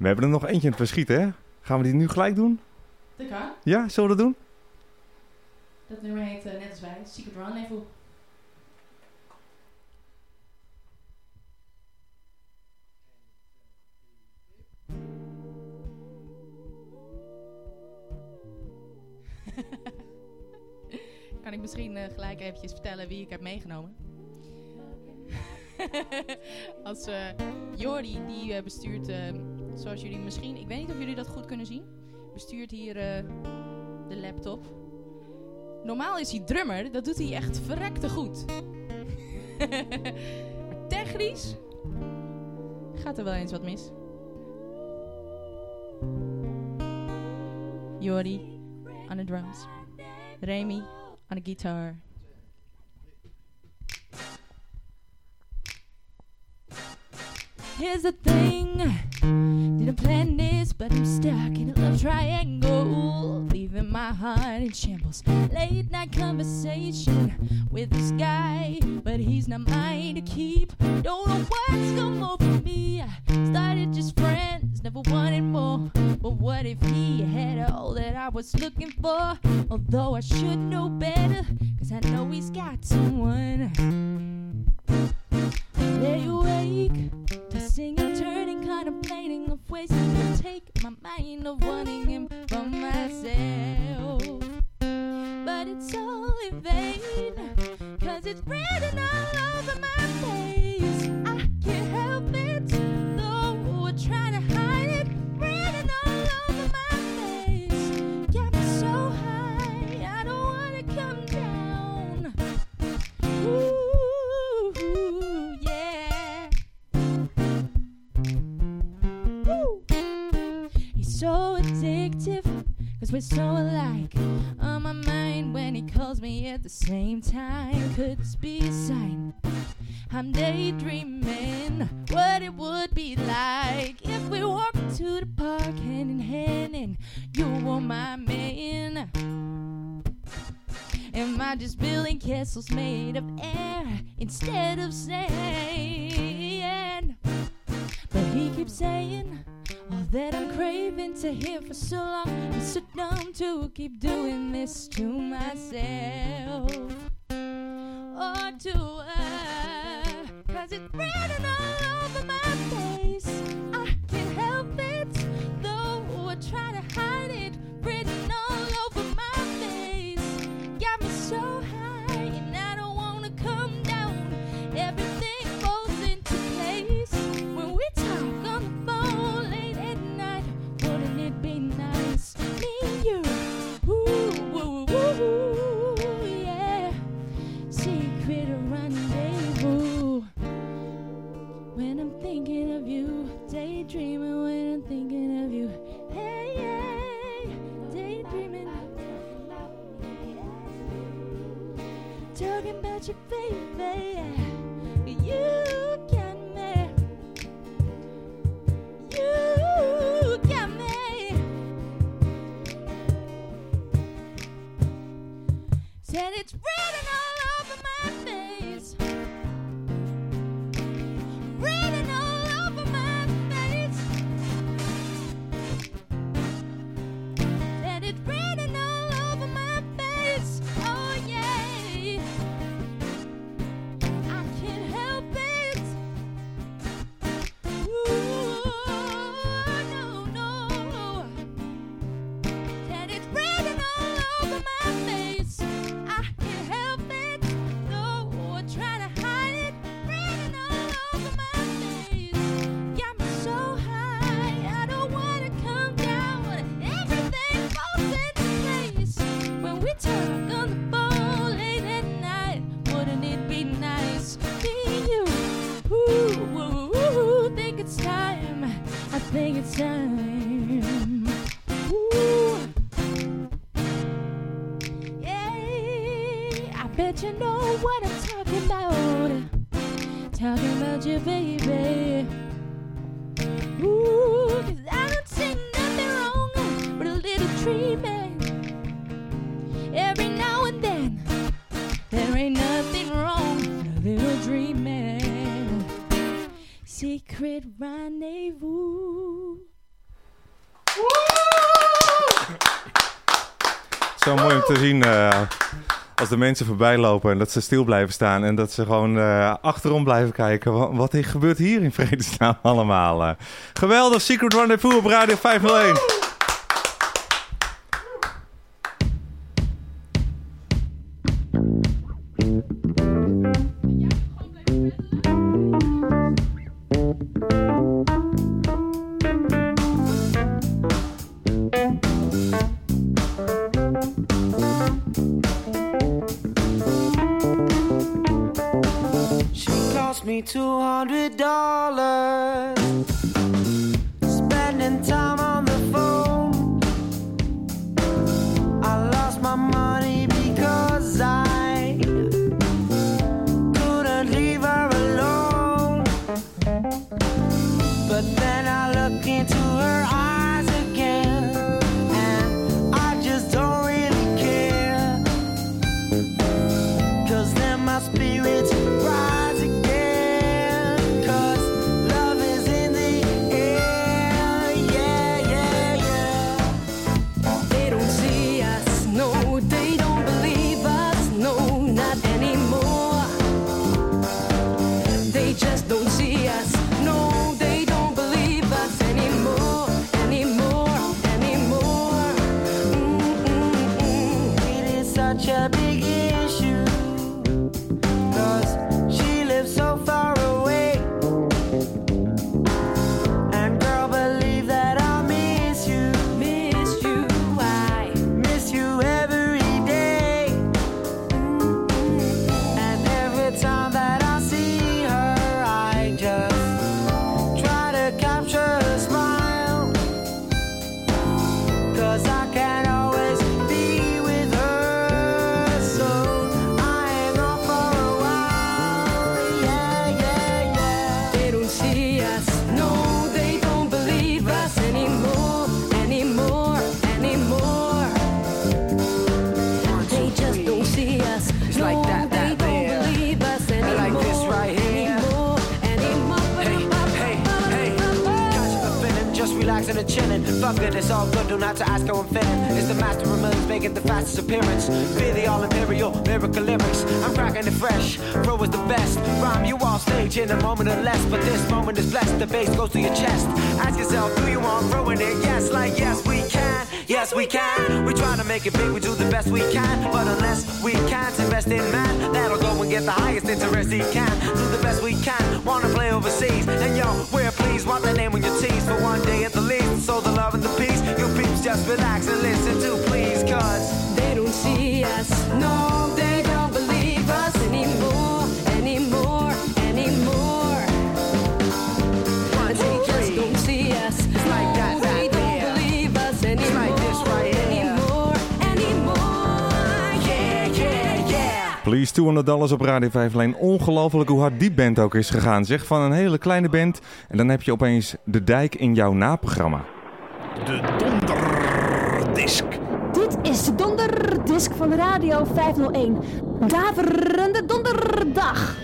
We hebben er nog eentje in het verschiet, hè? Gaan we die nu gelijk doen? Dat kan. Ja, zullen we dat doen? Dat nummer heet eh, net als wij Secret Rendezvous. (laughs) kan ik misschien eh, gelijk eventjes vertellen wie ik heb meegenomen? (laughs) Als eh Jordi, die bestuurt, eh, zoals jullie misschien... Ik weet niet of jullie dat goed kunnen zien. Bestuurt hier eh, de laptop. Normaal is hij drummer, dat doet hij echt verrekte goed. (laughs) technisch gaat er wel eens wat mis. Jordi aan de drums. Remy aan de guitar. Here's the thing. Didn't plan this, but I'm stuck in a love triangle. Leaving my heart in shambles. Late night conversation with this guy, but he's not mine to keep. Don't know what's come over me. Started just friends, never wanted more. But what if he had all that I was looking for? Although I should know better, cause I know he's got someone. Lay awake, tossing and turning, contemplating of ways to take my mind of wanting him from myself. But it's all in vain, cause it's written all over my face. I can't help it, though I try to hide it. Written all over my face. Got me so high, I don't wanna come down. Ooh, we're so alike. On my mind when he calls me at the same time. Could this be a sign? I'm daydreaming what it would be like if we walked to the park hand in hand and you were my man. Am I just building castles made of air instead of sand? But he keeps saying all that I'm craving to hear for so long. I'm so dumb to keep doing this to myself. Or to her, you know what I'm talking about. Talking about your baby. Ooh, cause I don't see nothing wrong with a little treatment. Every now and then, there ain't nothing wrong with a little dreaming. Secret rendezvous. Zo mooi om te zien uh, dat de mensen voorbij lopen en dat ze stil blijven staan en dat ze gewoon eh, achterom blijven kijken. Wat, wat gebeurt hier in vredesnaam allemaal? Eh. Geweldig, Secret Rendezvous op Radio 501. $200 op Radio 5 Lijn. Ongelooflijk hoe hard die band ook is gegaan. Zeg, van een hele kleine band. En dan heb je opeens De Dijk in jouw naprogramma. De Donderdisk. Dit is de Donderdisk van Radio 501. Daverende donderdag.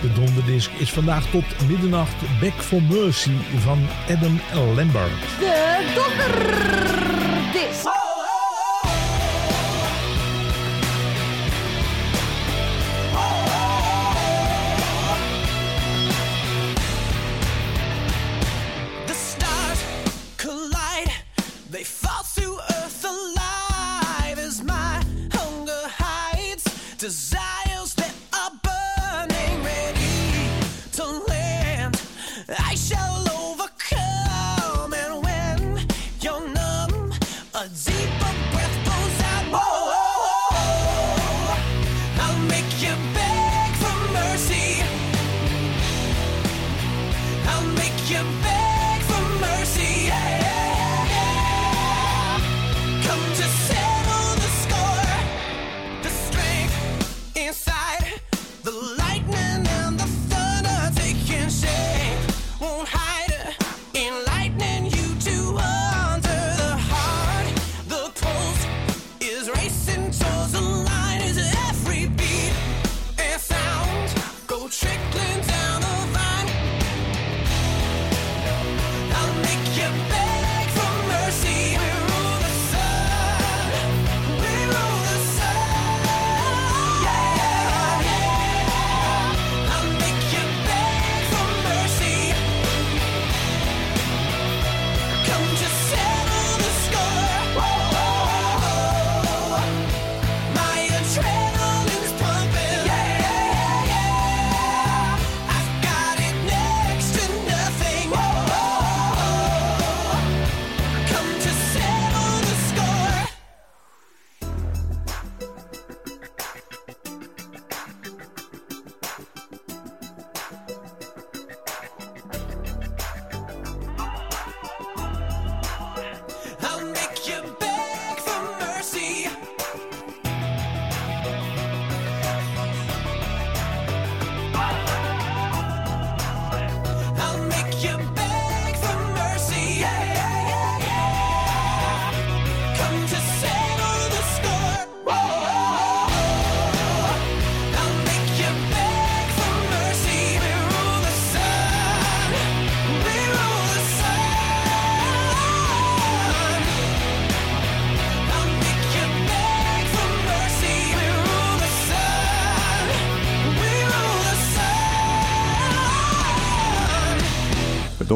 De donderdisk is vandaag tot middernacht Back for Mercy van Adam Lambert. De donderdisc.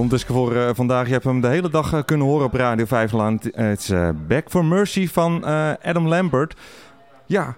Dondisco voor eh, vandaag. Je hebt hem de hele dag eh, kunnen horen op Radio 5 Land. Het is eh, Back for Mercy van eh, Adam Lambert. Ja,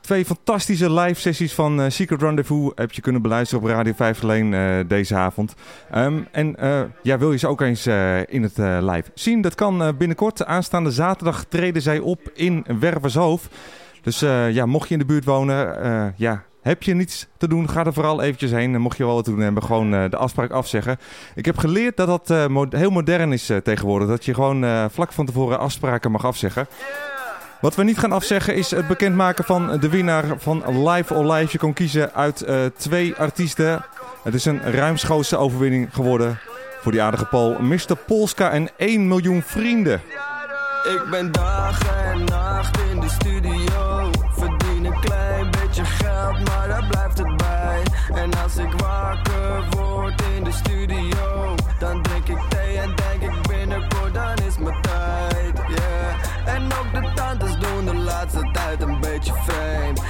twee fantastische live sessies van eh, Secret Rendezvous heb je kunnen beluisteren op Radio 5 alleen eh, deze avond. Ehm, en eh, ja, wil je ze ook eens eh, in het eh, live zien? Dat kan eh, binnenkort. Aanstaande zaterdag treden zij op in Wervershoofd. Dus eh, ja, mocht je in de buurt wonen, eh, ja, heb je niets te doen, ga er vooral eventjes heen. En mocht je wel wat te doen hebben, gewoon eh, de afspraak afzeggen. Ik heb geleerd dat dat eh, heel modern is eh, tegenwoordig. Dat je gewoon vlak van tevoren afspraken mag afzeggen. Wat we niet gaan afzeggen is het bekendmaken van de winnaar van Live or Live. Je kon kiezen uit twee artiesten. Het is een ruimschoots overwinning geworden voor die aardige Paul. Mr. Polska en 1 miljoen vrienden. Ik ben dag en nacht in de studio.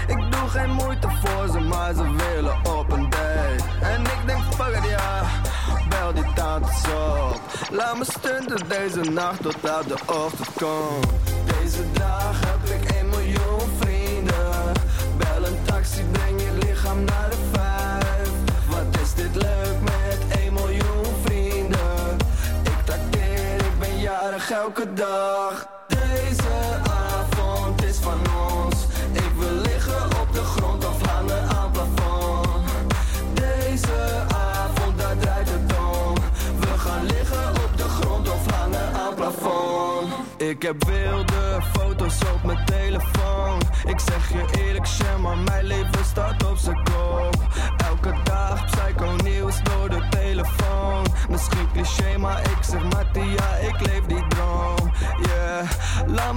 Ik doe geen moeite voor ze, maar ze willen op een date. En ik denk, fuck it, ja. Bel die tantes op. Laat me stunten deze nacht totdat de ochtend komt. Deze dag heb ik 1 miljoen vrienden. Bel een taxi, breng je lichaam naar de vijf. Wat is dit leuk met 1 miljoen vrienden? Ik trakteer, ik ben jarig elke dag. Ik heb wilde foto's op mijn telefoon. Ik zeg je eerlijk, shit, maar mijn leven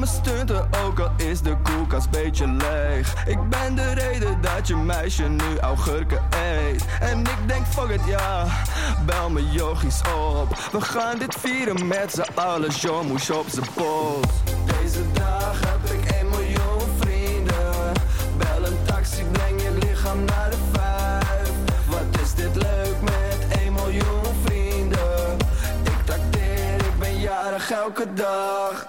stunten, ook al is de koelkast beetje leeg. Ik ben de reden dat je meisje nu augurken eet. En ik denk, fuck it, ja, bel me yogis op. We gaan dit vieren met z'n allen, Jean op z'n post. Deze dag heb ik 1 miljoen vrienden. Bel een taxi, breng je lichaam naar de vijf. Wat is dit leuk met 1 miljoen vrienden? Ik trakteer, ik ben jarig elke dag.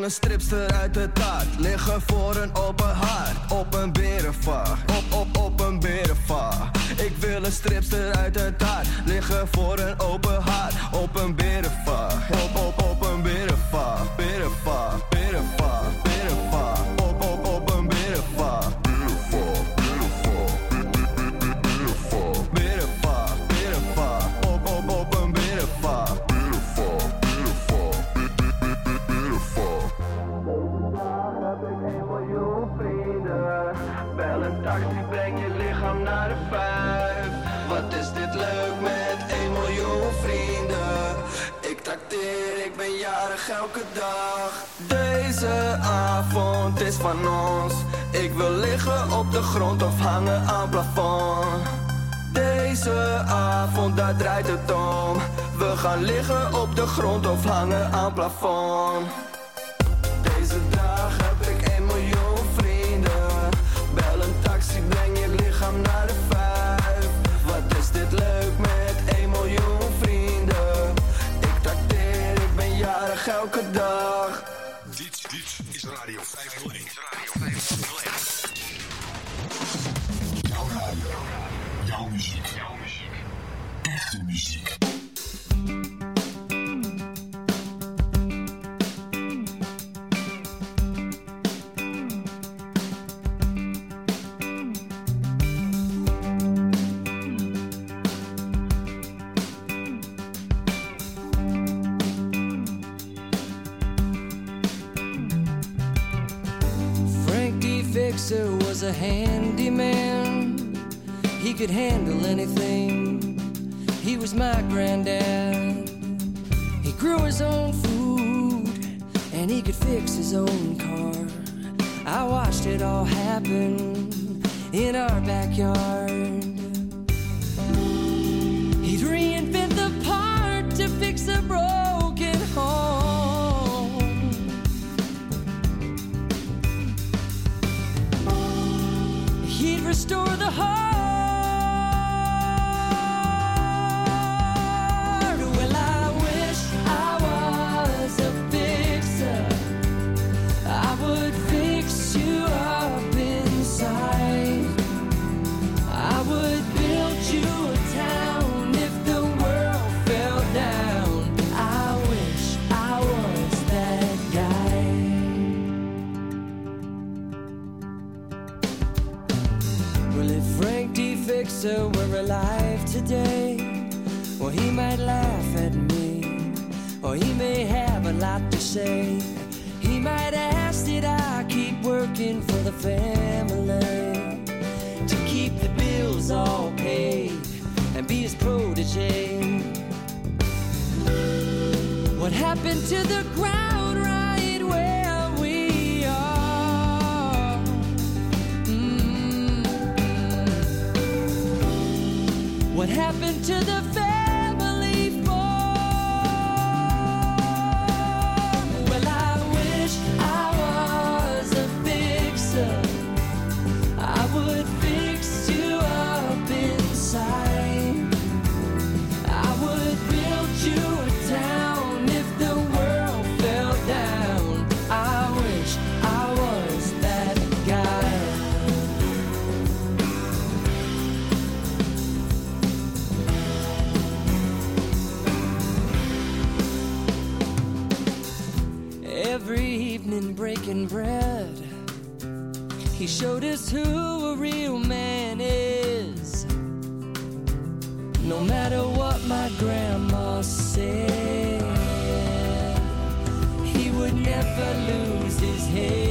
Wil een stripster uit het taart. Liggen voor een open hart. Op een berenvacht. Op, op, op een berenvacht. Ik wil een stripster uit het taart. Liggen voor een open hart. Op een berenvacht. Op, op, op een berenvacht. Berenvacht, elke dag. Deze avond is van ons. Ik wil liggen op de grond of hangen aan plafond. Deze avond, daar draait het om. We gaan liggen op de grond of hangen aan plafond. Elke dit is Radio 501. Fixer was a handyman. He could handle anything. He was my granddad. He grew his own food and he could fix his own car. I watched it all happen in our backyard. Fixer were alive today, well, he might laugh at me, or he may have a lot to say. He might ask that I keep working for the family to keep the bills all paid and be his protege. What happened to the ground happened to the bread, he showed us who a real man is. No matter what my grandma said, he would never lose his head.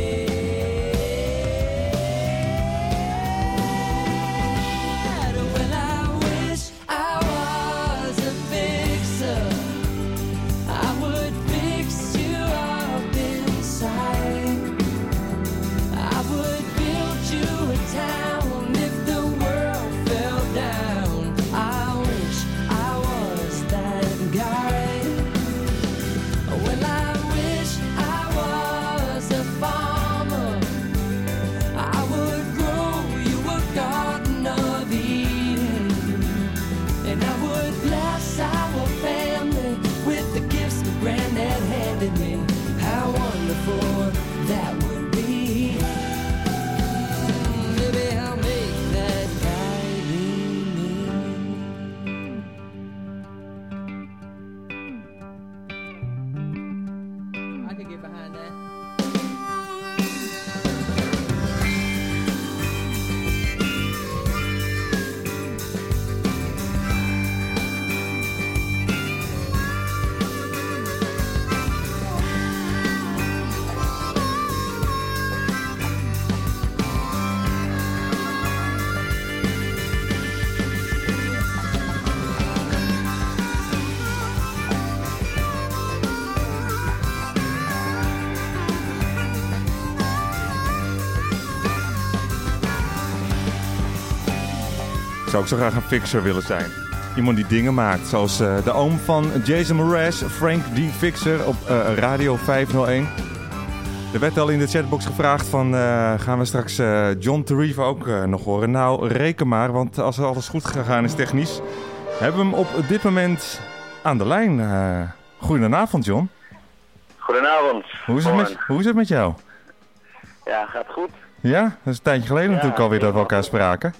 Zo graag een fixer willen zijn. Iemand die dingen maakt, zoals eh, de oom van Jason Mraz, Frank D. Fixer op eh, Radio 501. Er werd al in de chatbox gevraagd van, eh, gaan we straks John Tarifa ook nog horen? Nou, reken maar, want als alles goed gegaan is technisch, hebben we hem op dit moment aan de lijn. Goedenavond, John. Goedenavond. Hoe is, het met, hoe is het met jou? Ja, gaat goed. Ja, dat is een tijdje geleden Ja, natuurlijk alweer dat we elkaar spraken.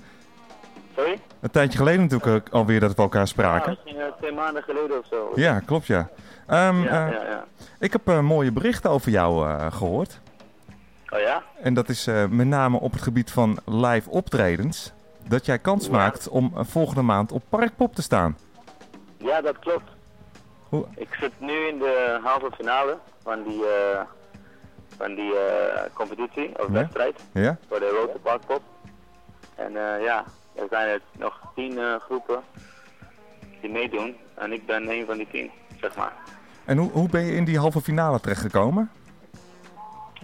Sorry? Een tijdje geleden natuurlijk alweer dat we elkaar spraken. Ja, misschien eh, twee maanden geleden of zo. Ja, klopt ja. Ehm, Ja, eh, ja, ja. Ik heb eh, mooie berichten over jou eh, gehoord. Oh ja? En dat is met name op het gebied van live optredens. Dat jij kans maakt om volgende maand op Parkpop te staan. Ja, dat klopt. Hoe- Ik zit nu in de halve finale van die, van die competitie, of wedstrijd, Ja? voor de Rote Parkpop. En ja, er zijn er nog tien eh, groepen die meedoen. En ik ben een van die tien, zeg maar. En hoe, hoe ben je in die halve finale terechtgekomen?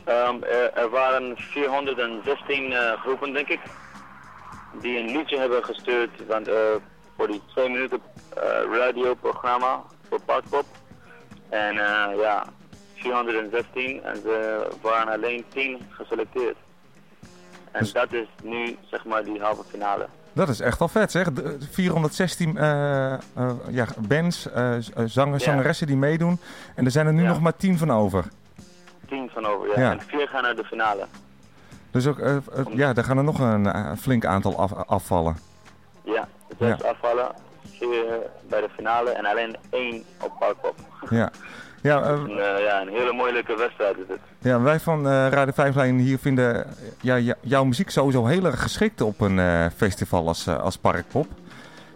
Ehm, er, er waren 416 eh, groepen, denk ik, die een liedje hebben gestuurd want, eh, voor die twee minuten radioprogramma voor Parkpop. En ja, 416 en ze waren alleen 10 geselecteerd. En dat is nu, zeg maar, die halve finale. Dat is echt wel vet zeg. De- 416 eh, eh, ja, bands, eh, zangers, Ja. zangeressen die meedoen. En er zijn er nu nog maar 10 van over. Tien van over, ja. En vier gaan naar de finale. Dus ook, ja, daar gaan er nog een flink aantal af- afvallen. Ja, zes afvallen, vier bij de finale en alleen één op Parkpop. Ja, ja, eh, Een, eh, ja, een hele moeilijke wedstrijd is het. ja wij van eh Radio 5 Lijn hier vinden ja, jouw muziek sowieso heel erg geschikt op een festival als, als Parkpop.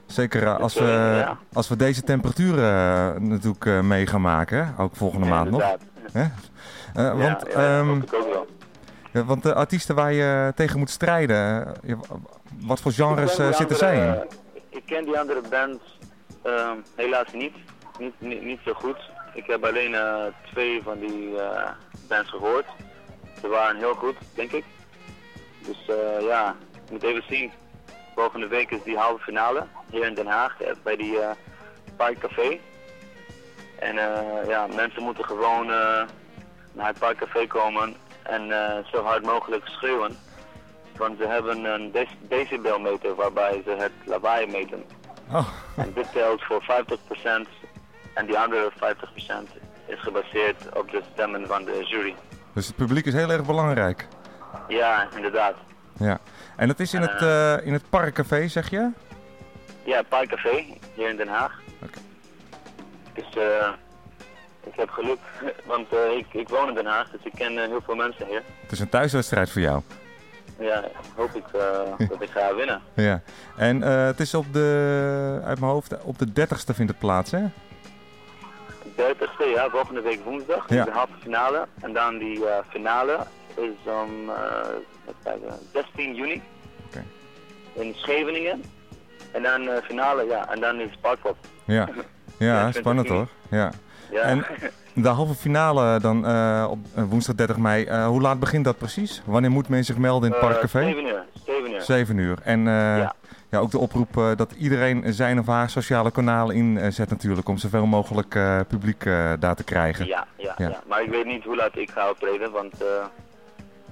Zeker als, we, als we deze temperaturen natuurlijk mee gaan maken, ook volgende Ja, maand nog. Hè? Want, ja, ja, ehm, hoop ik ook wel. ja, want de artiesten waar je tegen moet strijden, wat voor genres zitten zij in? Ik ken die andere bands ehm, helaas niet. Niet, niet. niet zo goed. Ik heb alleen eh, twee van die eh, bands gehoord. Ze waren heel goed, denk ik. Dus eh, ja, ik moet even zien. Volgende week is die halve finale hier in Den Haag bij die eh Park Café. En ja, mensen moeten gewoon naar het Park Café komen en zo hard mogelijk schreeuwen. Want ze hebben een dec- decibelmeter waarbij ze het lawaai meten. Oh. En dit telt voor 50% en die andere 50% is gebaseerd op de stemmen van de jury. Dus het publiek is heel erg belangrijk. Ja, inderdaad. Ja. En dat is in het, eh, in het Parkcafé, zeg je? Ja, Parkcafé hier in Den Haag. Dus eh, ik heb geluk, (laughs) want ik, ik woon in Den Haag, dus ik ken heel veel mensen hier. Het is een thuiswedstrijd voor jou. Ja, hoop ik (laughs) dat ik ga winnen. Ja. En het is op de, uit mijn hoofd, op de 30ste vindt het plaats, hè? 30ste, ja, volgende week woensdag, Ja. de halve finale. En dan die eh, finale is om eh, even kijken, 16 juni Oké. in Scheveningen. En dan eh, finale, ja, en dan is Parkpop. Ja. (laughs) Ja, 20 spannend juni. hoor. Ja. Ja. En de halve finale dan eh, op eh, woensdag 30 mei, eh, hoe laat begint dat precies? Wanneer moet men zich melden in het Eh, Parkcafé? 7 uur. 7 uur. 7 uur. En eh, Ja. Ja. ook de oproep eh, dat iedereen zijn of haar sociale kanalen inzet natuurlijk, om zoveel mogelijk eh, publiek eh, daar te krijgen. Ja, ja, Ja. ja, maar ik weet niet hoe laat ik ga optreden, want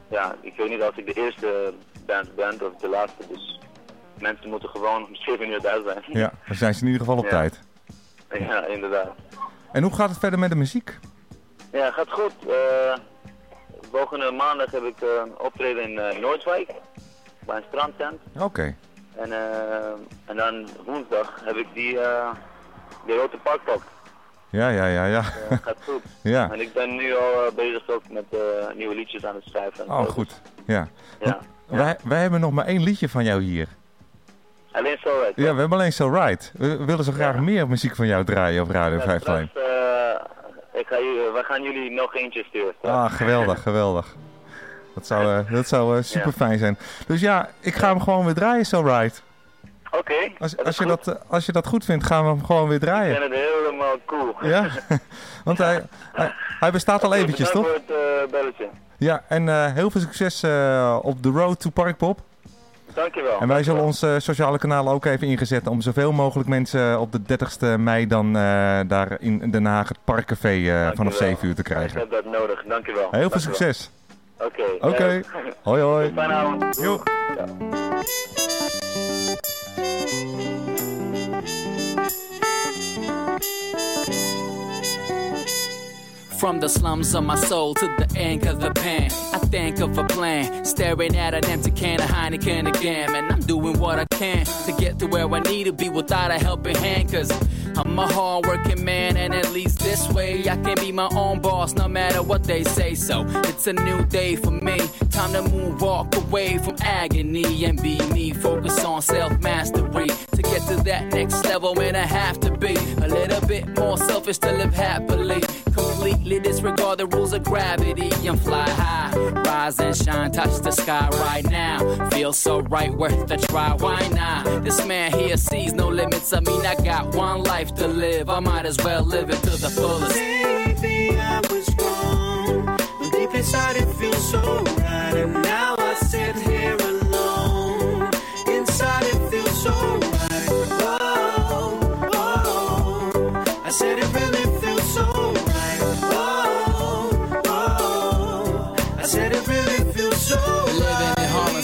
ja, ik weet niet als ik de eerste band ben of de laatste, dus mensen moeten gewoon om 7 uur thuis zijn. Ja, (laughs) dan zijn ze in ieder geval op Ja. tijd. ja, inderdaad. En hoe gaat het verder met de muziek? Ja, gaat goed. Volgende maandag heb ik een optreden in Noordwijk, bij een strandtent. Oké. En, eh, en dan woensdag heb ik die, eh die Rote Parkpop. Ja, ja, ja, ja. Eh, gaat goed. (laughs) Ja. En ik ben nu al bezig ook met nieuwe liedjes aan het schrijven. en Oh, goed. Ja. Ja. Wij, wij hebben nog maar één liedje van jou hier. Alleen zo right. Ja, we hebben alleen So Right. We willen zo graag meer muziek van jou draaien op Radio Ja, 5 straks, ik ga jullie, we gaan jullie nog eentje sturen. Ah, geweldig, geweldig. Dat zou, eh, dat zou eh, super fijn zijn. Dus ja, ik ga hem gewoon weer draaien, So Right. Oké, Als, als, je dat, eh, als je dat goed vindt, gaan we hem gewoon weer ik draaien. vind het helemaal cool. Ja? (laughs) (laughs) Want hij, hij, hij bestaat al eventjes, toch? voor het belletje. Ja, en heel veel succes op de road to Parkpop. Dankjewel. En wij zullen ons eh, sociale kanaal ook even ingezetten om zoveel mogelijk mensen op de 30ste mei dan daar in Den Haag het Parkcafé vanaf Dankjewel. 7 uur te Ik krijgen. heb dat nodig, dankjewel. Heel veel Dankjewel. succes. Oké. Oké. eh, Hoi hoi. Fijne avond. Jo. From the slums of my soul to the ink of the pen, I think of a plan. Staring at an empty can of Heineken again. And I'm doing what I can to get to where I need to be without a helping hand. Cause I'm a hard working man, and at least this way I can be my own boss no matter what they say. So it's a new day for me. Time to move, walk away from agony and be me. Focus on self mastery. To get to that next level, man, I have to be a little bit more selfish to live happily. Completely disregard the rules of gravity and fly high. Rise and shine, touch the sky right now. Feel so right, worth a try. Why not? This man here sees no limits. I mean, I got one life to live. I might as well live it to the fullest. Maybe I was wrong, but deep inside it feels so right. And now I sit here alone. Inside it feels so right. Oh, oh, oh. I said it really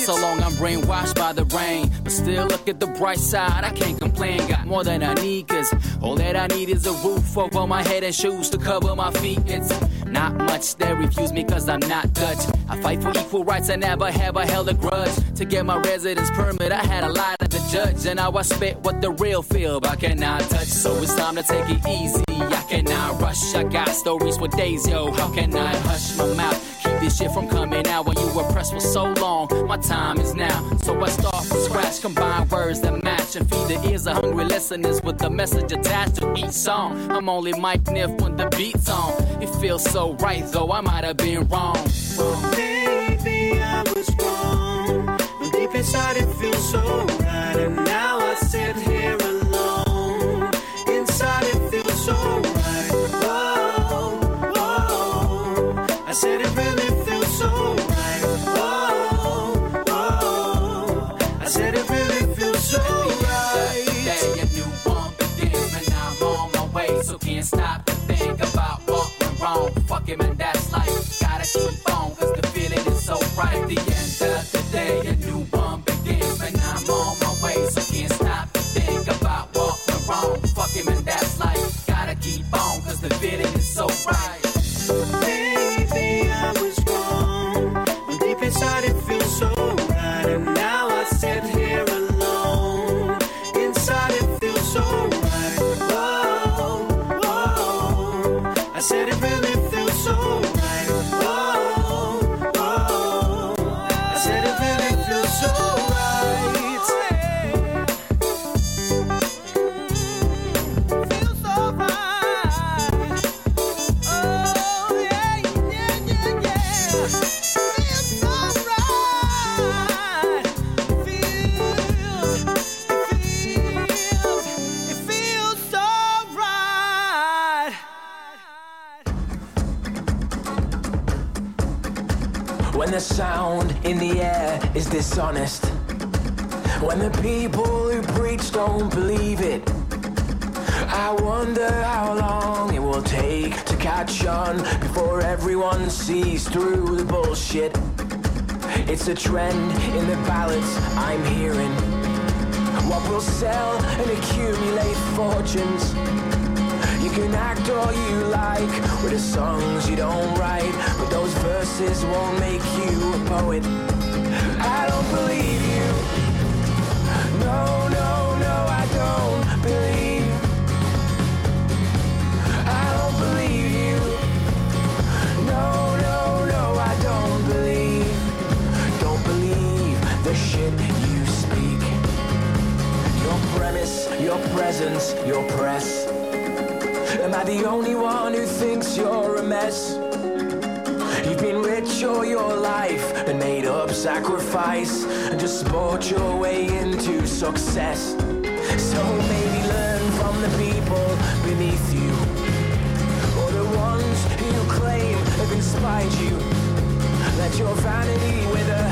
so Living in harmless so long Brainwashed by the rain. But still look at the bright side, I can't complain. Got more than I need, cause all that I need is a roof over my head and shoes to cover my feet. It's not much they refuse me cause I'm not Dutch. I fight for equal rights, I never have I held a grudge. To get my residence permit, I had a lie to the judge. And now I spit what the real feel, but I cannot touch. So it's time to take it easy. I cannot rush. I got stories for days, yo. How can I hush my mouth? Keep this shit from coming out when you were pressed for so long. My time is now. So I start from scratch, combine words that match and feed the ears of hungry listeners with the message attached to each song. I'm only Mike Niff when the beat's on. It feels so right, though I might have been wrong. Maybe I was wrong, but deep inside it feels so right. And now I sit here alone. Inside it feels so right. Whoa, whoa. I said it really can't stop to think about what went wrong. Fuck it, man, that's life. Gotta keep dishonest. When the people who preach don't believe it. I wonder how long it will take to catch on before everyone sees through the bullshit. It's a trend in the ballads I'm hearing. What will sell and accumulate fortunes? You can act all you like with the songs you don't write, but those verses won't make you a poet. Your premise, your presence, your press. Am I the only one who thinks you're a mess? All your life and made up sacrifice and just sport your way into success. So maybe learn from the people beneath you or the ones who claim have inspired you. Let your vanity wither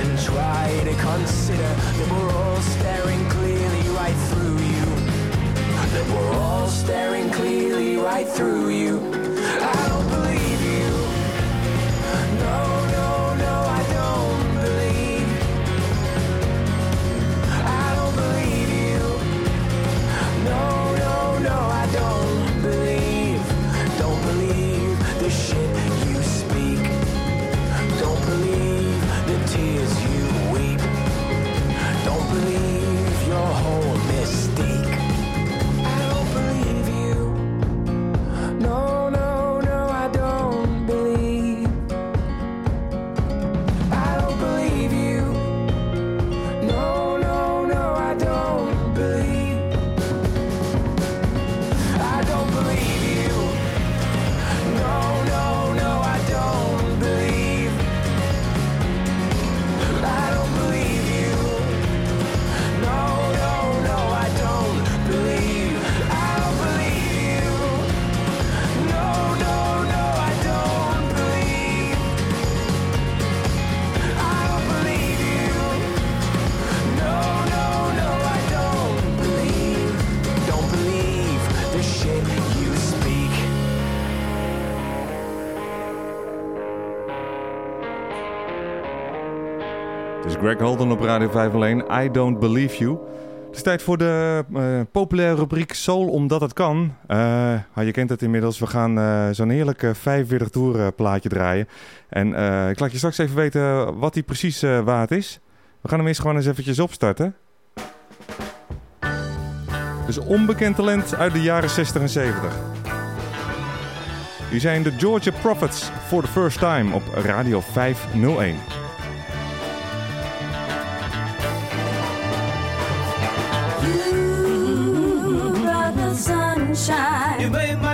and try to consider that we're all staring clearly right through you. That we're all staring clearly right through you. Greg Holden op Radio 501. I Don't Believe You. Het is tijd voor de eh, populaire rubriek Soul Omdat Het Kan. Ah, je kent het inmiddels. We gaan eh, zo'n heerlijk eh, 45 toer plaatje draaien. En ik laat je straks even weten wat die precies waard is. We gaan hem eerst gewoon eens eventjes opstarten. Dus onbekend talent uit de jaren 60 en 70. Die zijn de Georgia Prophets for the first time op Radio 501. Sunshine. You made my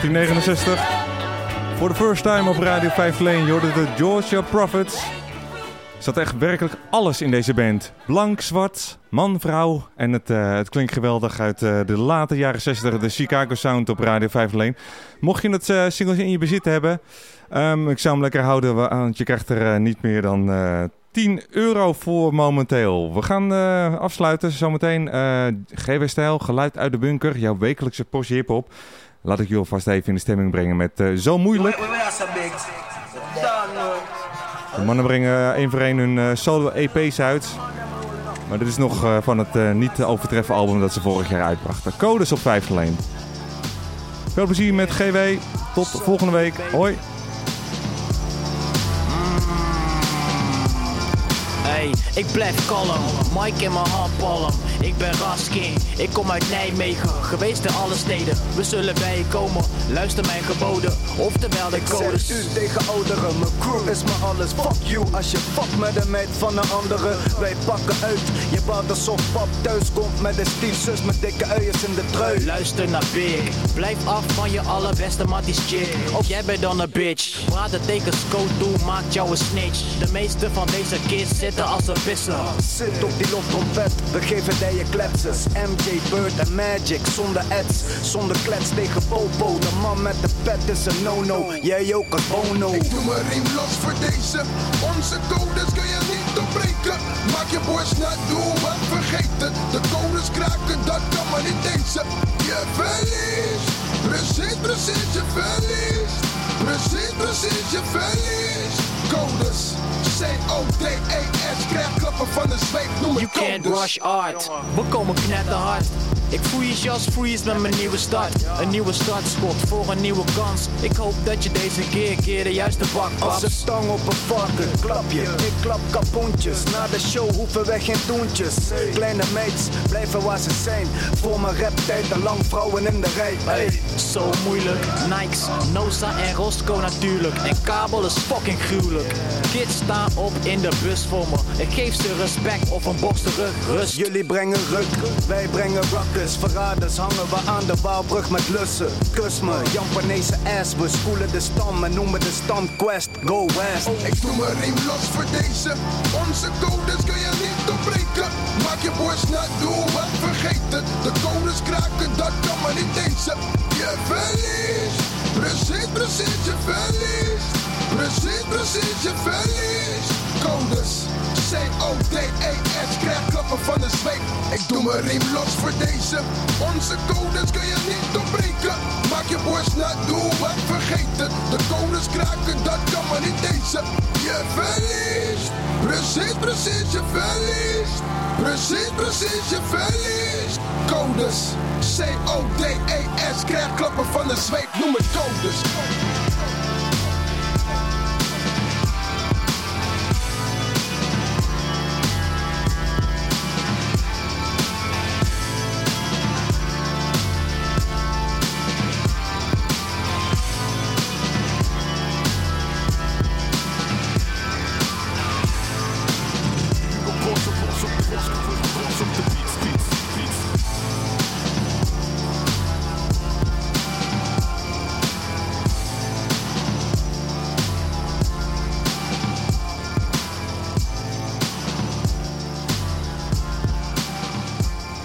1969. Voor de first time op Radio 5 Lane. De Georgia Prophets. Zat echt werkelijk alles in deze band. Blank, zwart, man, vrouw. En het, eh, het klinkt geweldig uit eh, de late jaren 60. De Chicago Sound op Radio 5 Lane. Mocht je het singeltje in je bezit hebben. ehm, ik zou hem lekker houden. wa- Want je krijgt er niet meer dan eh 10 euro voor momenteel. We gaan eh, afsluiten zometeen. eh GW Stijl, geluid uit de bunker. Jouw wekelijkse portie hip-hop. Laat ik je alvast even in de stemming brengen met eh, Zo Moeilijk. De mannen brengen één voor één hun eh, solo-EP's uit. Maar dit is nog eh, van het eh, niet te overtreffen album dat ze vorig jaar uitbrachten. Codes op 5 alleen. Veel plezier met GW. Tot volgende week. Hoi. Hey, ik blijf kalm, Mike in mijn handpalm. Ik ben Raskin, ik kom uit Nijmegen, geweest in alle steden. We zullen bij je komen, luister mijn geboden, oftewel de Ik codes. zeg u tegen ouderen, mijn crew is mijn alles. Fuck you als je fuck met een meid van een andere. Wij pakken uit, je alsof pap thuis komt met een stiefzus met dikke uiers in de trui. Luister naar Big, blijf af van je allerbeste matties chick. Ook jij bent dan een bitch, praten tegen Scoot toe maakt jou een snitch. De meeste van deze kids zitten als een visser. Zit op die loftrompet, we geven je kletsers. MJ Bird en Magic, zonder ads, zonder klets tegen Popo. De man met de pet is een no-no, jij ook als bono. Ik doe mijn riem los voor deze. Onze codes kun je niet doorbreken. Maak je borst naar doe wat vergeten. De codes kraken, dat kan maar niet deze. Je verliest. Precies, precies, je verliest. Precies, precies, je verliest. Codes. C-O-D-E-S. Krijg klappen van de zweep, noem You het can't codes. rush art, we komen knetterhard. Ik freeze als freeze met mijn nieuwe start. Een nieuwe startschot voor een nieuwe kans. Ik hoop dat je deze keer, keer de juiste bak Als papt. een stang op een varken, klap je. Ik klap kapoentjes. Na de show hoeven we geen toentjes. Kleine mates blijven waar ze zijn. Voor mijn rap tijd te lang vrouwen in de rij. Hey. Zo moeilijk. Nikes, Noza en Rosco natuurlijk. En kabel is fucking gruwelijk. Kids staan op in de bus voor me. Ik geef ze respect of een box terug. Rust. Jullie brengen ruk, wij brengen rockers. Verraders hangen we aan de Waalbrug met lussen. Kus me, Japanese ass. We spoelen de stam en noemen de stam Quest. Go West. Ik doe mijn riem los voor deze. Onze codes kun je niet doorbreken. Maak je borst nat, doe wat vergeten. De codes kraken, dat kan maar niet deze. Je verliest. Precies, precies, je verliest. Precies, precies, je verliest. Codes. C-O-D-E-S, klappen van de zweep. Ik doe mijn riem los voor deze. Onze codes kun je niet doorbreken. Maak je borst nat, doe wat vergeten. De codes kraken, dat kan maar niet deze. Je verliest. Precies, precies, je verliest. Precies, precies, je verliest. Codes. C-O-D-E-S, krijg klappen van de zweep. Noem het codes.